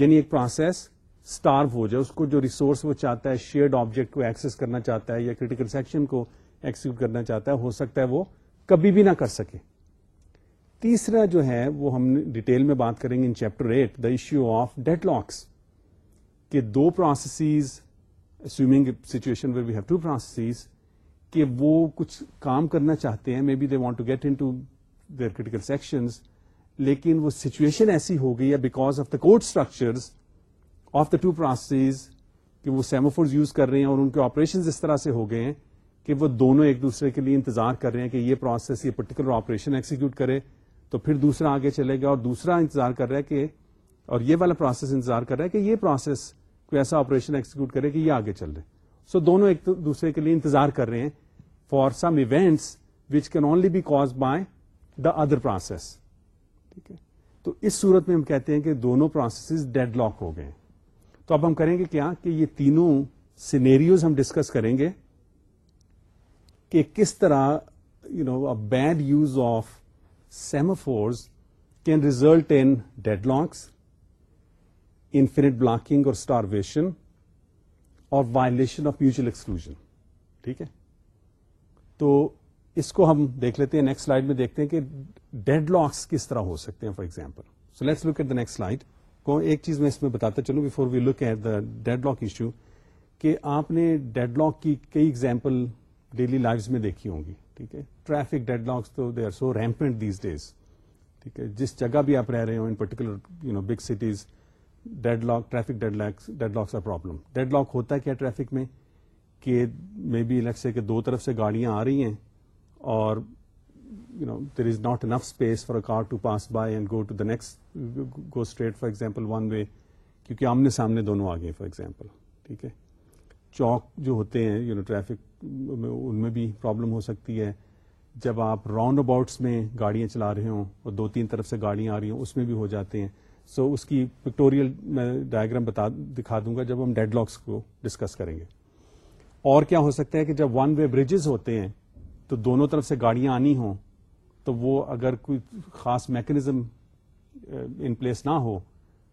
یعنی ایک پروسیس اسٹارو ہو جائے اس کو جو ریسورس وہ چاہتا ہے شیئرڈ آبجیکٹ کو ایکسس کرنا چاہتا ہے یا کریٹیکل سیکشن کو ایکسیکیوٹ کرنا چاہتا ہے ہو سکتا ہے وہ کبھی بھی نہ کر سکے تیسرا جو ہے وہ ہم ڈیٹیل میں بات کریں گے in chapter eight the issue of deadlocks کہ دو پروسیسز سوئمنگ پروسیسز کہ وہ کچھ کام کرنا چاہتے ہیں maybe they want to get into their critical sections لیکن وہ سچویشن ایسی ہو گئی ہے because of the code structures of the two processes کہ وہ سیموفورز یوز کر رہے ہیں اور ان کے آپریشن اس طرح سے ہو گئے ہیں کہ وہ دونوں ایک دوسرے کے لیے انتظار کر رہے ہیں کہ یہ پروسیس یہ پرٹیکولر آپریشن ایکسیکیوٹ کرے تو پھر دوسرا آگے چلے گا اور دوسرا انتظار کر رہا ہے کہ اور یہ والا پروسیس انتظار کر رہا ہے کہ یہ پروسیس کوئی ایسا آپریشن ایکسیکیوٹ کرے کہ یہ آگے چل رہے سو so دونوں ایک دوسرے کے لیے انتظار کر رہے ہیں for some events which can only be cause by the other process ٹھیک ہے تو اس صورت میں ہم کہتے ہیں کہ دونوں پروسیسز ڈیڈ لاک ہو گئے تو اب ہم کریں گے کیا کہ یہ تینوں سینیریوز ہم ڈسکس کریں گے کہ کس طرح you know bad use of semaphores can result in deadlocks infinite blocking or starvation اور وائلشن آف میوچل ایکسکلوژن ٹھیک ہے تو اس کو ہم دیکھ لیتے ہیں نیکسٹ سلائڈ میں دیکھتے ہیں کہ ڈیڈ لاکس کس طرح ہو سکتے ہیں for example so let's look at the next slide کو ایک چیز میں اس میں بتاتا چلوں before we look at the deadlock issue کہ آپ نے ڈیڈ لاک کی کئی ایگزامپل ڈیلی لائف میں دیکھی ہوں گی ٹھیک ہے ٹریفک ڈیڈ لاکس تو they are so rampant these days ٹھیک ہے جس جگہ بھی آپ رہ رہے ہو in particular you know big cities deadlock traffic deadlocks deadlocks are problem deadlock ہوتا ہے کیا ٹریفک میں کہ مے بی سے کہ دو طرف سے گاڑیاں آ رہی ہیں اور you know there is not enough space for a car to pass by and go to the next go straight for example one way کیونکہ آمنے سامنے دونوں آ گئے فار ایگزامپل ٹھیک ہے چوک جو ہوتے ہیں یو نو ٹریفک ان میں بھی پرابلم ہو سکتی ہے جب آپ راؤنڈ اباؤٹس میں گاڑیاں چلا رہے ہوں اور دو تین طرف سے گاڑیاں آ رہی ہوں اس میں بھی ہو جاتے ہیں سو so, اس کی پکٹوریل میں ڈائگرام بتا دکھا دوں گا جب ہم ڈیڈ لاکس کو ڈسکس کریں گے اور کیا ہو سکتا ہے کہ جب ون وے برجز ہوتے ہیں تو دونوں طرف سے گاڑیاں آنی ہوں تو وہ اگر کوئی خاص میکنزم ان پلیس نہ ہو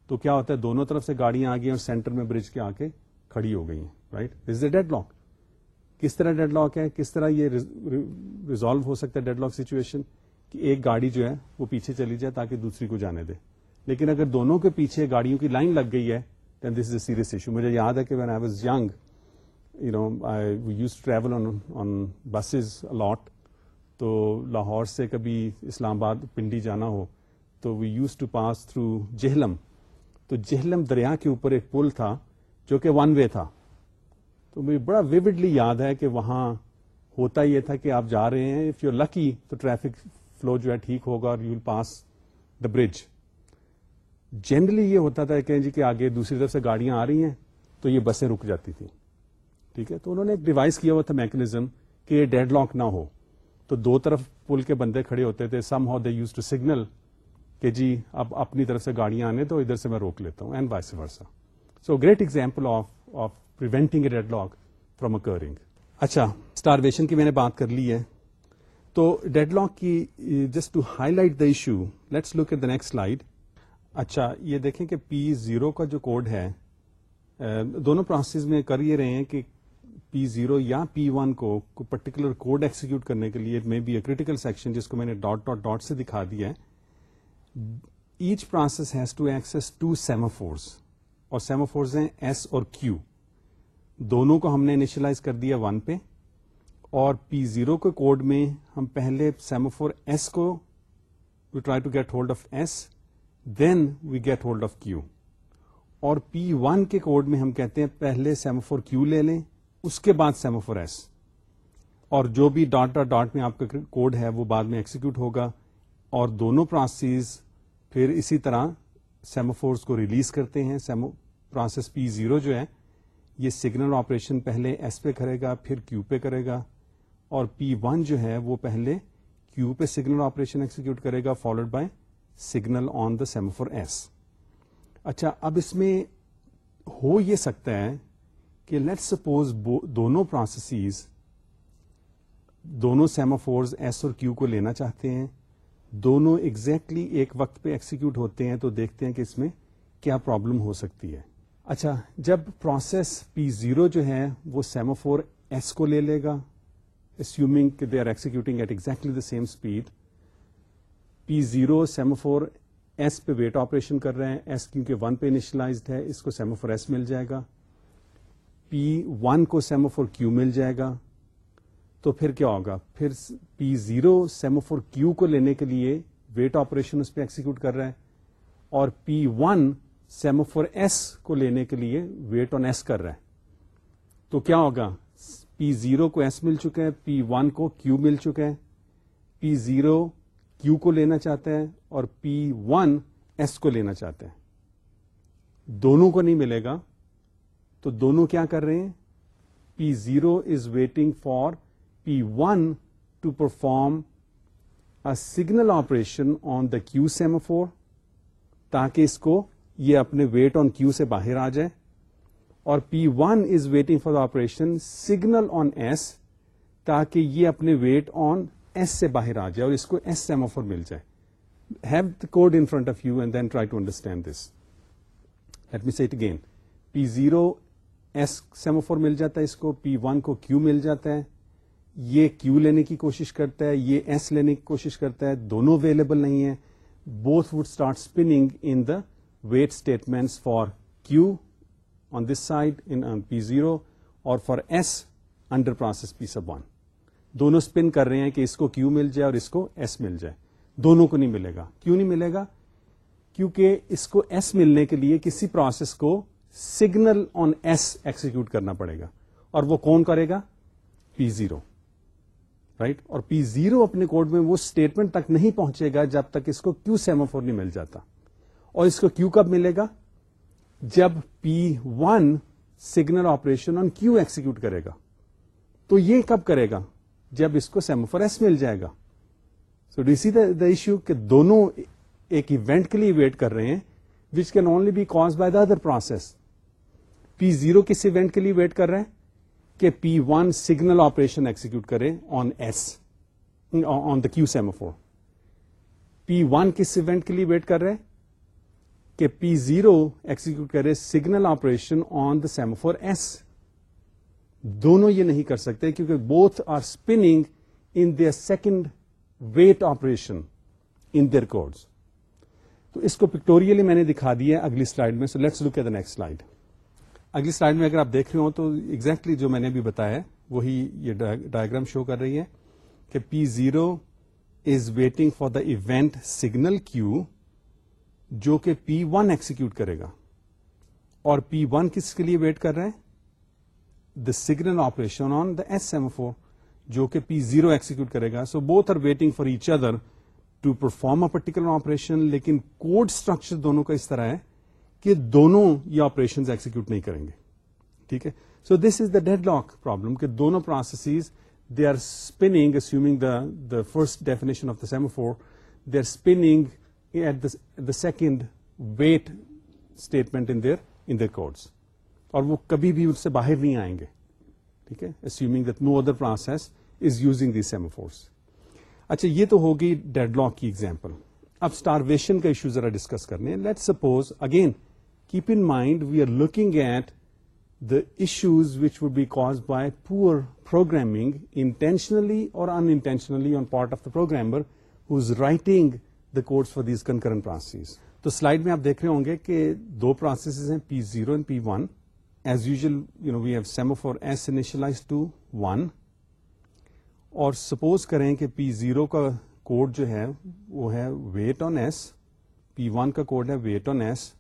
تو کیا ہوتا ہے دونوں طرف سے گاڑیاں آ گئی اور سینٹر میں برج کے آ کے کھڑی ہو گئی ہیں right is a deadlock کس طرح ڈیڈ لاک ہے کس طرح یہ ریزالو ہو سکتا ہے ڈیڈ لاک سچویشن کہ ایک گاڑی جو ہے وہ پیچھے چلی جائے تاکہ دوسری کو جانے دے لیکن اگر دونوں کے پیچھے گاڑیوں کی لائن لگ گئی ہے then this is a serious issue مجھے یاد ہے کہ when I was young you know I use travel on buses a lot تو لاہور سے کبھی اسلام آباد پنڈی جانا ہو تو we use to pass through Jhelum تو جہلم دریا کے اوپر ایک پل تھا جو کہ ون وے تھا تو مجھے بڑا ویوڈلی یاد ہے کہ وہاں ہوتا یہ تھا کہ آپ جا رہے ہیں اف یو لکی تو ٹریفک فلو جو ہے ٹھیک ہوگا اور you will pass the bridge generally یہ ہوتا تھا کہ جی کہ آگے دوسری طرف سے گاڑیاں آ رہی ہیں تو یہ بسیں رک جاتی تھیں ٹھیک ہے تو انہوں نے ایک ڈیوائس کیا ہوا تھا میکنیزم کہ یہ ڈیڈ لاک نہ ہو تو دو طرف پل کے بندے کھڑے ہوتے تھے somehow they use to signal کہ جی اب اپنی طرف سے گاڑیاں آنے تو ادھر سے میں روک لیتا ہوں and vice versa so great example of of preventing a deadlock from occurring اچھا اسٹارویشن کی میں نے بات کر لی ہے تو ڈیڈ لاک کی just to highlight the issue let's look at the next slide اچھا یہ دیکھیں کہ پی زیرو کا جو کوڈ ہے دونوں پروسیس میں کر یہ رہے ہیں کہ پی زیرو یا پی ون کو پرٹیکولر کوڈ ایکسیکیوٹ کرنے کے لیے بی اے کریٹیکل سیکشن جس کو میں نے ڈاٹ ڈاٹ ڈاٹ سے دکھا دیا ہے each process has to access two semaphores اور ہیں ایس اور کیو دونوں کو ہم نے انیشلائز کر دیا ون پہ اور پی زیرو کے کوڈ میں ہم پہلے سیموفور ایس کو we try to get hold of S then we get hold of Q اور پی ون کے کوڈ میں ہم کہتے ہیں پہلے سیموفور کیو لے لیں اس کے بعد سیموفور ایس اور جو بھی ڈاٹ ڈاٹ ڈاٹ میں آپ کا کوڈ ہے وہ بعد میں ایکسیکیوٹ ہوگا اور دونوں پروسیس پھر اسی طرح سیموفورس کو ریلیز کرتے ہیں سیمو پروسیس پی زیرو جو ہے یہ سگنل آپریشن پہلے ایس پہ کرے گا پھر کیو پہ کرے گا اور پی ون جو ہے وہ پہلے کیو پہ سگنل آپریشن ایکسیکیوٹ کرے گا followed by signal on the semaphore S اچھا اب اس میں ہو یہ سکتا ہے کہ لیٹ سپوز دونوں پروسیسز دونوں سیمافورز ایس اور کیو کو لینا چاہتے ہیں دونوں ایگزیکٹلی exactly ایک وقت پہ ایکسیکیوٹ ہوتے ہیں تو دیکھتے ہیں کہ اس میں کیا پرابلم ہو سکتی ہے اچھا جب پروسیس پی زیرو جو ہے وہ سیمافور ایس کو لے لے گا assuming they are executing at exactly the same speed P zero semaphore S پہ ویٹ آپریشن کر رہے ہیں ایس کیونکہ ون پہ انیشلائزڈ ہے اس کو سیمافور ایس مل جائے گا پی ون کو سیمو فور کیو مل جائے گا تو پھر کیا ہوگا پھر P zero semaphore Q کو لینے کے لیے ویٹ آپریشن اس پہ ایکسیکیوٹ کر رہا ہے اور P one semaphore S کو لینے کے لیے ویٹ آن ایس کر رہا ہے تو کیا ہوگا پی زیرو کو ایس مل چکے ہیں پی ون کو کیو مل چکے ہیں پی زیرو کیو کو لینا چاہتا ہے اور پی ون ایس کو لینا چاہتا ہے دونوں کو نہیں ملے گا تو دونوں کیا کر رہے ہیں P zero is waiting for P one to perform signal operation on the Q semaphore تاکہ اس کو یہ اپنے ویٹ آن کیو سے باہر آ جائے اور P one is waiting for the operation signal on S تاکہ یہ اپنے ویٹ آن ایس سے باہر آ جائے اور اس کو ایس سیم فور مل جائے have the code in front of you and then try to understand this let me say it again P zero S semaphore مل جاتا ہے اس کو پی ون کو کیو مل جاتا ہے یہ کیو لینے کی کوشش کرتا ہے یہ ایس لینے کی کوشش کرتا ہے دونوں اویلیبل نہیں ہے both would start spinning in the wait statement for Q on this side in P zero اور for S under process P sub one دونوں اسپن کر رہے ہیں کہ اس کو کیو مل جائے اور اس کو ایس مل جائے دونوں کو نہیں ملے گا کیوں نہیں ملے گا کیونکہ اس کو ایس ملنے کے لیے کسی پروسیس کو سگنل آن ایس ایکسیکیوٹ کرنا پڑے گا اور وہ کون کرے گا پی زیرو رائٹ اور پی زیرو اپنے کوڈ میں وہ اسٹیٹمنٹ تک نہیں پہنچے گا جب تک اس کیو سیمو فور نہیں مل جاتا اور اس کو کیو کب ملے گا جب P one signal operation on Q execute کرے گا تو یہ کب کرے گا جب اس سیمو فور ایس مل جائے گا so this is the the issue کہ دونوں ایک ایونٹ کے لیے ویٹ کر رہے ہیں which can only be cause by the other process P zero کس ایونٹ کے لیے ویٹ کر رہے ہیں کہ P one signal operation execute کرے on S on the Q semaphore P one کس ایونٹ کے لیے ویٹ کر رہے کہ پی زیرو ایکسیکیوٹ کرے signal operation on the semaphore S دونوں یہ نہیں کر سکتے کیونکہ both are spinning in their second wait operation in codes تو اس کو پکٹوریلی میں نے دکھا دیا اگلی سلائڈ میں so let's look at the next slide اگلی سلائڈ میں اگر آپ دیکھ رہے ہو تو ایگزیکٹلی جو میں نے بھی بتایا ہے وہی یہ ڈائگرام شو کر رہی ہے کہ P zero is waiting for the event signal Q جو کہ پی ون ایکسیکیوٹ کرے گا اور پی ون کس کے لیے ویٹ کر رہے ہیں the signal operation on the semaphore جو کہ پی زیرو ایکسیکیوٹ کرے گا so both are waiting for each other to perform a particular operation لیکن کوڈ اسٹرکچر دونوں کا اس طرح ہے کہ دونوں یہ آپریشن ایگزیکیوٹ نہیں کریں گے ٹھیک ہے so this is the deadlock problem کہ دونوں processes they are spinning the the first definition of the semaphore they are spinning at the second wait statement in in their their codes اور وہ کبھی بھی اس سے باہر نہیں آئیں گے ٹھیک ہے assuming that no other process is using the semaphores اچھا یہ تو ہوگی ڈیڈ لاک کی ایگزامپل اب اسٹارویشن کا ایشو ذرا ڈسکس کرنے let suppose again keep in mind we are looking at the issues which would be caused by poor programming intentionally اور intentionally part of the program who is writing the code for these concurrent processes تو slide میں آپ دیکھ رہے ہوں گے کہ دو پروسیس ہیں P zero and P one as use same for initialise to one اور سپوز کریں کہ پی زیرو کا کوڈ جو ہے وہ ہے wait on S P one کا کوڈ ہے wait on S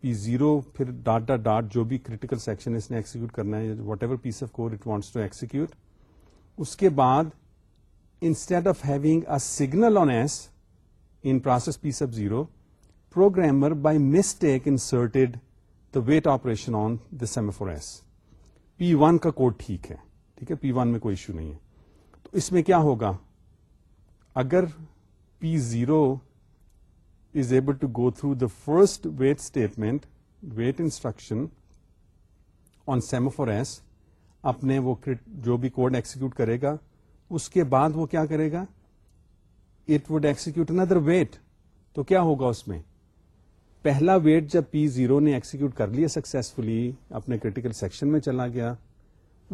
P zero پھر ڈاٹ ڈاٹ ڈاٹ جو بھی کریٹیکل سیکشن اس نے ایکسیکیوٹ کرنا ہے whatever piece of code it wants to execute اس کے بعد instead of having a signal on S in process P of zero programmer by mistake inserted the wait operation on the semaphore S P one کا code ٹھیک ہے ٹھیک ہے پی one میں کوئی issue نہیں ہے تو اس میں کیا ہوگا اگر P zero go through the first wait statement wait instruction on semaphore S, اپنے وہ جو بھی کوڈ ایکسیکیوٹ کرے گا اس کے بعد وہ کیا کرے گا it would execute another wait تو کیا ہوگا اس میں پہلا ویٹ جب پی زیرو نے ایکسیکیوٹ کر لیا سکسفلی اپنے کریٹیکل سیکشن میں چلا گیا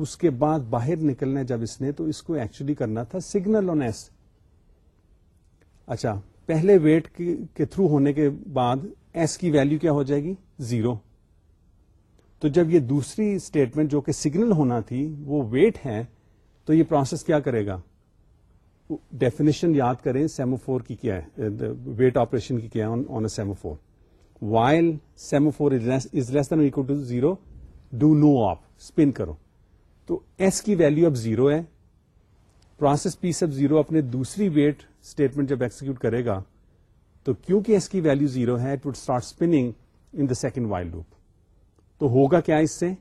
اس کے بعد باہر نکلنا جب اس نے تو اس کو ایکچولی کرنا تھا سگنل آن ایس اچھا پہلے ویٹ کے تھرو ہونے کے بعد ایس کی ویلو کیا ہو جائے گی زیرو تو جب یہ دوسری اسٹیٹمنٹ جو کہ سگنل ہونا تھی وہ ویٹ ہے تو یہ پروسیس کیا کرے گا ڈیفینیشن یاد کریں سیمو فور کی ویٹ آپریشن کی کیا ہے on semaphore while semaphore is less than equal to zero do no op spin کرو تو ایس کی ویلو اب زیرو ہے پروسیس پی سب زیرو اپنے دوسری ویٹ اسٹیٹمنٹ جب ایکسیکیوٹ کرے گا تو کیونکہ اس کی ویلو زیرو ہے it would start in the second while loop تو ہوگا کیا اس سے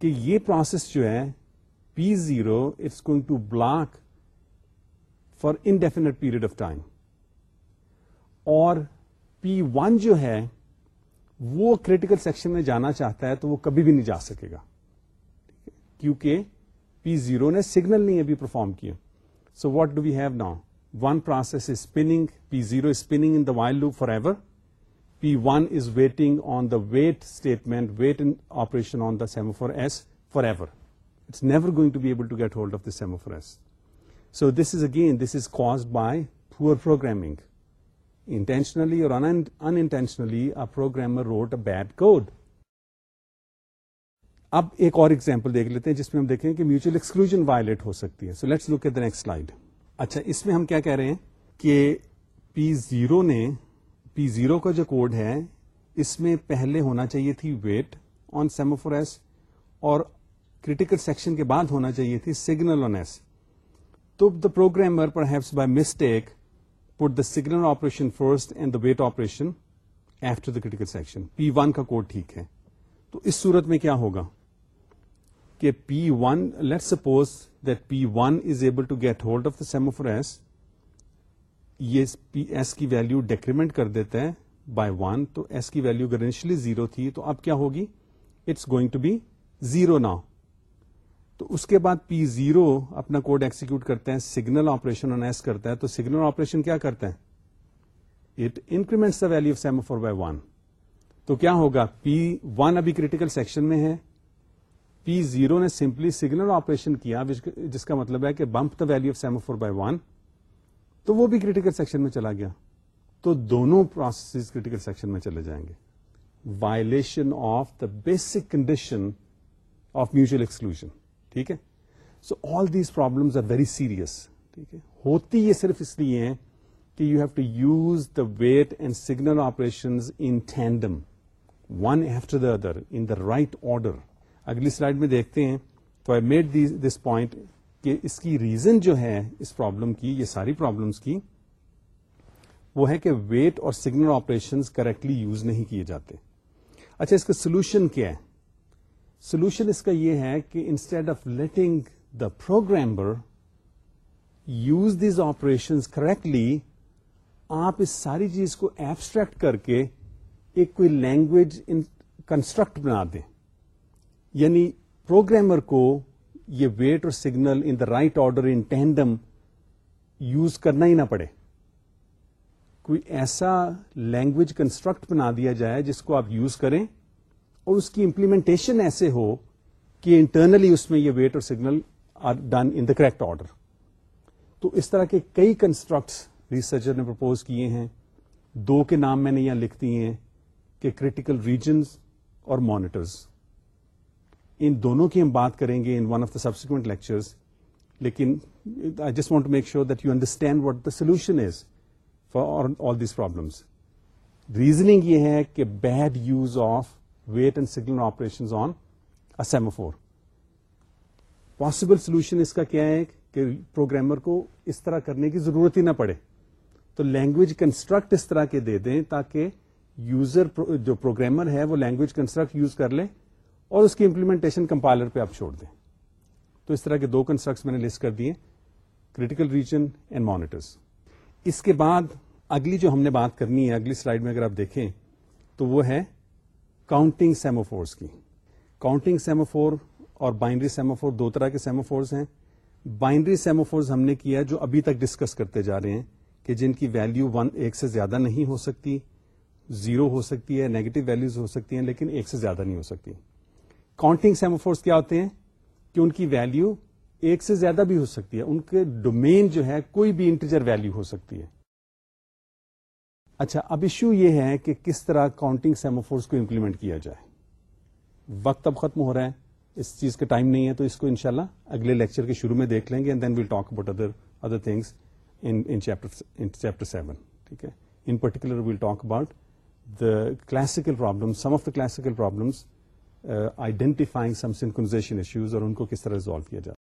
کہ یہ پروسیس جو ہے P zero it's going to block for indefinite period of time اور پی ون جو ہے وہ کریٹیکل سیکشن میں جانا چاہتا ہے تو وہ کبھی بھی نہیں جا سکے گا کیونکہ پی زیرو نے سگنل نہیں ابھی پرفارم کیا so what do we have نا one process is spinning P zero spinning in the while loop forever P one is waiting on the wait statement wait in operation on the semaphore S forever it's never going to be able to get hold of the semaphore S so this is again this is caused by poor programming intentionally اور intentionally a programmer wrote a bad code اب ایک اور example دیکھ لیتے ہیں جس میں ہم دیکھیں کہ میوچل ایکسکلوژن وائلیٹ ہو سکتی ہے so let's look at the next slide اچھا اس میں ہم کیا کہہ رہے ہیں کہ پی زیرو نے پی زیرو کا جو کوڈ ہے اس میں پہلے ہونا چاہیے تھی ویٹ آن سیموفور ایس اور کریٹیکل سیکشن کے بعد ہونا چاہیے تھی سگنل آن ایس تو the program put the signal operation first and the wait operation after the critical section P one کا کوڈ ٹھیک ہے تو اس صورت میں کیا ہوگا کہ P one let suppose that P one is able to get hold of the semaphore S یہ پی ایس کی ویلو ڈیکریمنٹ کر دیتا ہے بائی ون تو ایس کی ویلو انشلی زیرو تھی تو اب کیا ہوگی it's going to be zero نا تو اس کے بعد پی زیرو اپنا کوڈ ایکسیکیوٹ کرتا ہے سگنل آپریشن آن ایس کرتا ہے تو سگنل آپریشن کیا کرتا ہے it increment the value of semaphore four by one تو کیا ہوگا پی ون ابھی کریٹیکل سیکشن میں ہے زیرو نے سمپلی سگنل آپریشن کیا جس کا مطلب ہے کہ bump the value semaphore by one تو وہ بھی کریٹیکل سیکشن میں چلا گیا تو دونوں پروسیس سیکشن میں چلے جائیں گے violation of the basic condition of mutual exclusion ٹھیک ہے so all these are very serious ٹھیک ہے ہوتی یہ صرف اس لیے کہ you have to use the wait and signal operation in tandem one after the other in the right order اگلی سلائڈ میں دیکھتے ہیں تو آئی میڈ دس پوائنٹ کہ اس کی ریزن جو ہے اس پرابلم کی یہ ساری پرابلمس کی وہ ہے کہ ویٹ اور سگنل آپریشن کریکٹلی یوز نہیں کیے جاتے اچھا اس کا سولوشن کیا ہے سولوشن اس کا یہ ہے کہ instead of letting the programmer use these operation correctly آپ اس ساری چیز کو ایبسٹریکٹ کر کے ایک کوئی لینگویج کنسٹرکٹ بنا دیں یعنی پروگرامر کو یہ ویٹ اور signal in the right order in tandem use کرنا ہی نہ پڑے کوئی ایسا لینگویج کنسٹرکٹ بنا دیا جائے جس کو آپ یوز کریں اور اس کی امپلیمنٹیشن ایسے ہو کہ انٹرنلی اس میں یہ ویٹ اور signal are done in the correct order تو اس طرح کے کئی کنسٹرکٹس ریسرچر نے پرپوز کیے ہیں دو کے نام میں نے یہاں لکھ دیے ہیں کہ کریٹیکل ریجنز اور مانیٹرز ان دونوں کی ہم بات کریں گے in one of the subsequent lectures لیکن I just want make sure that you understand what the solution is for all these problems reasoning یہ ہے کہ bad use of wait and signal operation on semaphore possible solution اس کا کیا ہے کہ programmer کو اس طرح کرنے کی ضرورت ہی نہ پڑے تو لینگویج کنسٹرکٹ اس طرح کے دے دیں تاکہ یوزر جو پروگرامر ہے وہ لینگویج کنسٹرکٹ یوز کر لے اور اس کی امپلیمنٹیشن کمپائلر پہ آپ چھوڑ دیں تو اس طرح کے دو کنسٹرکٹس میں نے لسٹ کر دیے کریٹیکل ریجن اینڈ مانیٹرس اس کے بعد اگلی جو ہم نے بات کرنی ہے اگلی سلائڈ میں اگر آپ دیکھیں تو وہ ہے کاؤنٹنگ سیموفورس کی کاؤنٹنگ سیموفور اور بائنڈری سیموفور دو طرح کے سیموفورس ہیں بائنڈری سیموفورس ہم نے کیا جو ابھی تک ڈسکس کرتے جا رہے ہیں کہ جن کی ویلو ون ایک سے زیادہ نہیں ہو سکتی زیرو ہو سکتی ہے نیگیٹو ویلوز ہو سکتی ہیں لیکن ایک سے زیادہ نہیں ہو سکتی کاؤنٹنگ سیموفورس کیا ہوتے ہیں کہ ان کی ویلو ایک سے زیادہ بھی ہو سکتی ہے ان کے ڈومین جو ہے کوئی بھی انٹیجر ویلو ہو سکتی ہے اچھا اب ایشو یہ ہے کہ کس طرح کاؤنٹنگ سیموفورس کو امپلیمنٹ کیا جائے وقت اب ختم ہو رہا ہے اس چیز کا ٹائم نہیں ہے تو اس کو انشاءاللہ اگلے لیکچر کے شروع میں دیکھ لیں گے and then we'll talk about other other things in particular we'll talk about the classical problem classical problems identifying some synchronisation issues اور ان کو کس طرح ریزالو کیا جائے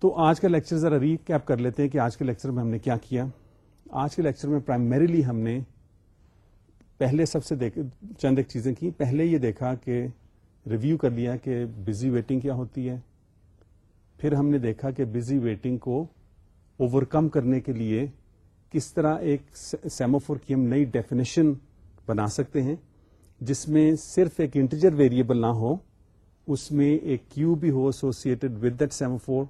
تو آج کا لیکچر ذرا ریکیپ کیپ کر لیتے ہیں کہ آج کے لیکچر میں ہم نے کیا کیا آج کے لیکچر میں پرائمریلی ہم نے پہلے سب سے دیکھ چند ایک چیزیں کی پہلے یہ دیکھا کہ ریویو کر لیا کہ بزی ویٹنگ کیا ہوتی ہے پھر ہم نے دیکھا کہ بزی ویٹنگ کو اوورکم کرنے کے لیے کس طرح ایک سیموفور کی ہم نئی ڈیفینیشن بنا سکتے ہیں جس میں صرف ایک انٹیجر ویریبل نہ ہو اس میں ایک کیو بھی ہو associated with that semaphore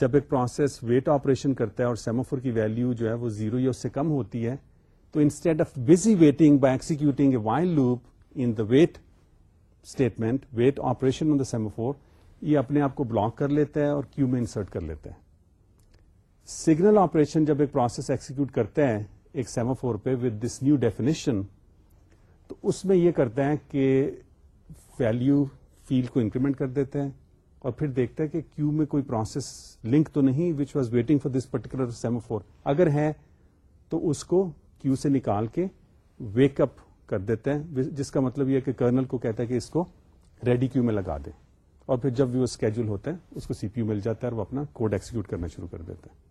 جب ایک پروسیس ویٹ آپریشن کرتا ہے اور سیمو فور کی ویلو جو ہے وہ زیرو یا اس سے کم ہوتی ہے تو instead of busy waiting by executing a while loop in the wait statement wait operation on semaphore یہ اپنے آپ کو بلاک کر لیتا ہے اور کیو میں انسرٹ کر لیتا ہے سگنل آپریشن جب ایک پروسیس ایکسیکیوٹ کرتا ہے ایک سیموفور پہ وتھ دس نیو ڈیفینیشن تو اس میں یہ کرتے ہیں کہ ویلو فیلڈ کو انکریمنٹ کر دیتے ہیں اور پھر دیکھتے ہیں کہ کیو میں کوئی پروسیس لنک تو نہیں which was waiting for this particular semaphore اگر ہے تو اس کو کیو سے نکال کے ویک اپ کر دیتے ہیں جس کا مطلب یہ کہ کرنل کو کہتا ہے کہ اس کو ریڈی کیو میں لگا دیں اور پھر جب بھی وہ اسکیڈول ہوتا ہے اس کو سی پی یو مل جاتا ہے اور وہ اپنا کوڈ ایکسیکیوٹ کرنا شروع کر دیتا ہے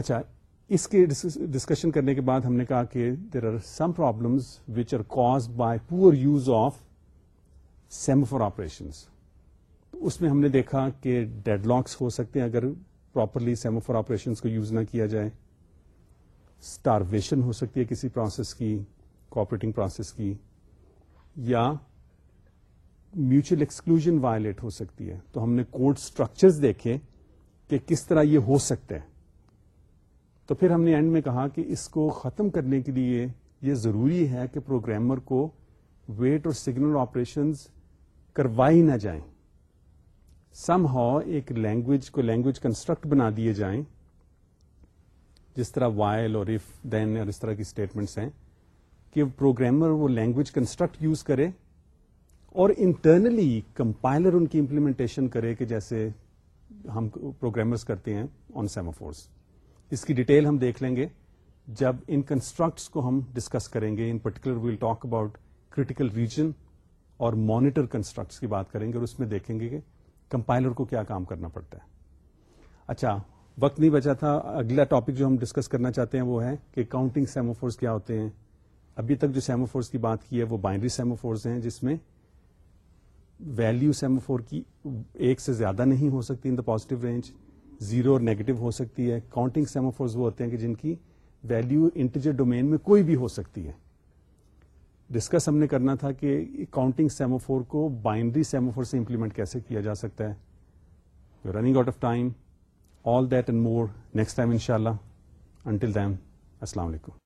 اچھا اس کے ڈسکشن کرنے کے بعد ہم نے کہا کہ there are some problems which are caused by poor use of semaphore operations اس میں ہم نے دیکھا کہ ڈیڈ لاکس ہو سکتے ہیں اگر پراپرلی سیموفور آپریشنس کو یوز نہ کیا جائے اسٹارویشن ہو سکتی ہے کسی پروسیس کی کوپریٹنگ پروسیس کی یا میوچل ایکسکلوژن وائلیٹ ہو سکتی ہے تو ہم نے کوڈ اسٹرکچرز دیکھے کہ کس طرح یہ ہو سکتے ہیں تو پھر ہم نے اینڈ میں کہا کہ اس کو ختم کرنے کے لیے یہ ضروری ہے کہ پروگرامر کو ویٹ اور سگنل آپریشنز کروائی نہ جائیں سم ہا ایک لینگویج کو لینگویج کنسٹرکٹ بنا دیے جائیں جس طرح وائل اور اف دین اور اس طرح کی اسٹیٹمنٹس ہیں کہ پروگرامر وہ لینگویج کنسٹرکٹ یوز کرے اور انٹرنلی کمپائلر ان کی امپلیمنٹیشن کرے کہ جیسے ہم پروگرامرس کرتے ہیں آن سیموفورس اس کی ڈیٹیل ہم دیکھ لیں گے جب ان کنسٹرکٹس کو ہم ڈسکس کریں گے in particular we'll talk about critical region اور مانیٹر کنسٹرکٹس کی بات کریں گے اور اس میں دیکھیں گے کہ کمپائلر کو کیا کام کرنا پڑتا ہے اچھا وقت نہیں بچا تھا اگلا ٹاپک جو ہم ڈسکس کرنا چاہتے ہیں وہ ہے کہ کاؤنٹنگ سیموفورس کیا ہوتے ہیں ابھی تک جو سیموفورس کی بات کی ہے وہ بائنری سیموفورس ہیں جس میں ویلو سیموفور کی ایک سے زیادہ نہیں ہو سکتی in the positive range zero اور نیگیٹو ہو سکتی ہے کاؤنٹنگ سیموفورز وہ ہوتے ہیں کہ جن کی ویلو انٹیجر ڈومین میں کوئی بھی ہو سکتی ہے ڈسکس ہم نے کرنا تھا کہ کاؤنٹنگ سیموفور کو بائنڈری سیموفور سے امپلیمنٹ کیسے کیا جا سکتا ہے running out of time all that and more next time ان شاء اللہ انٹل دین السلام علیکم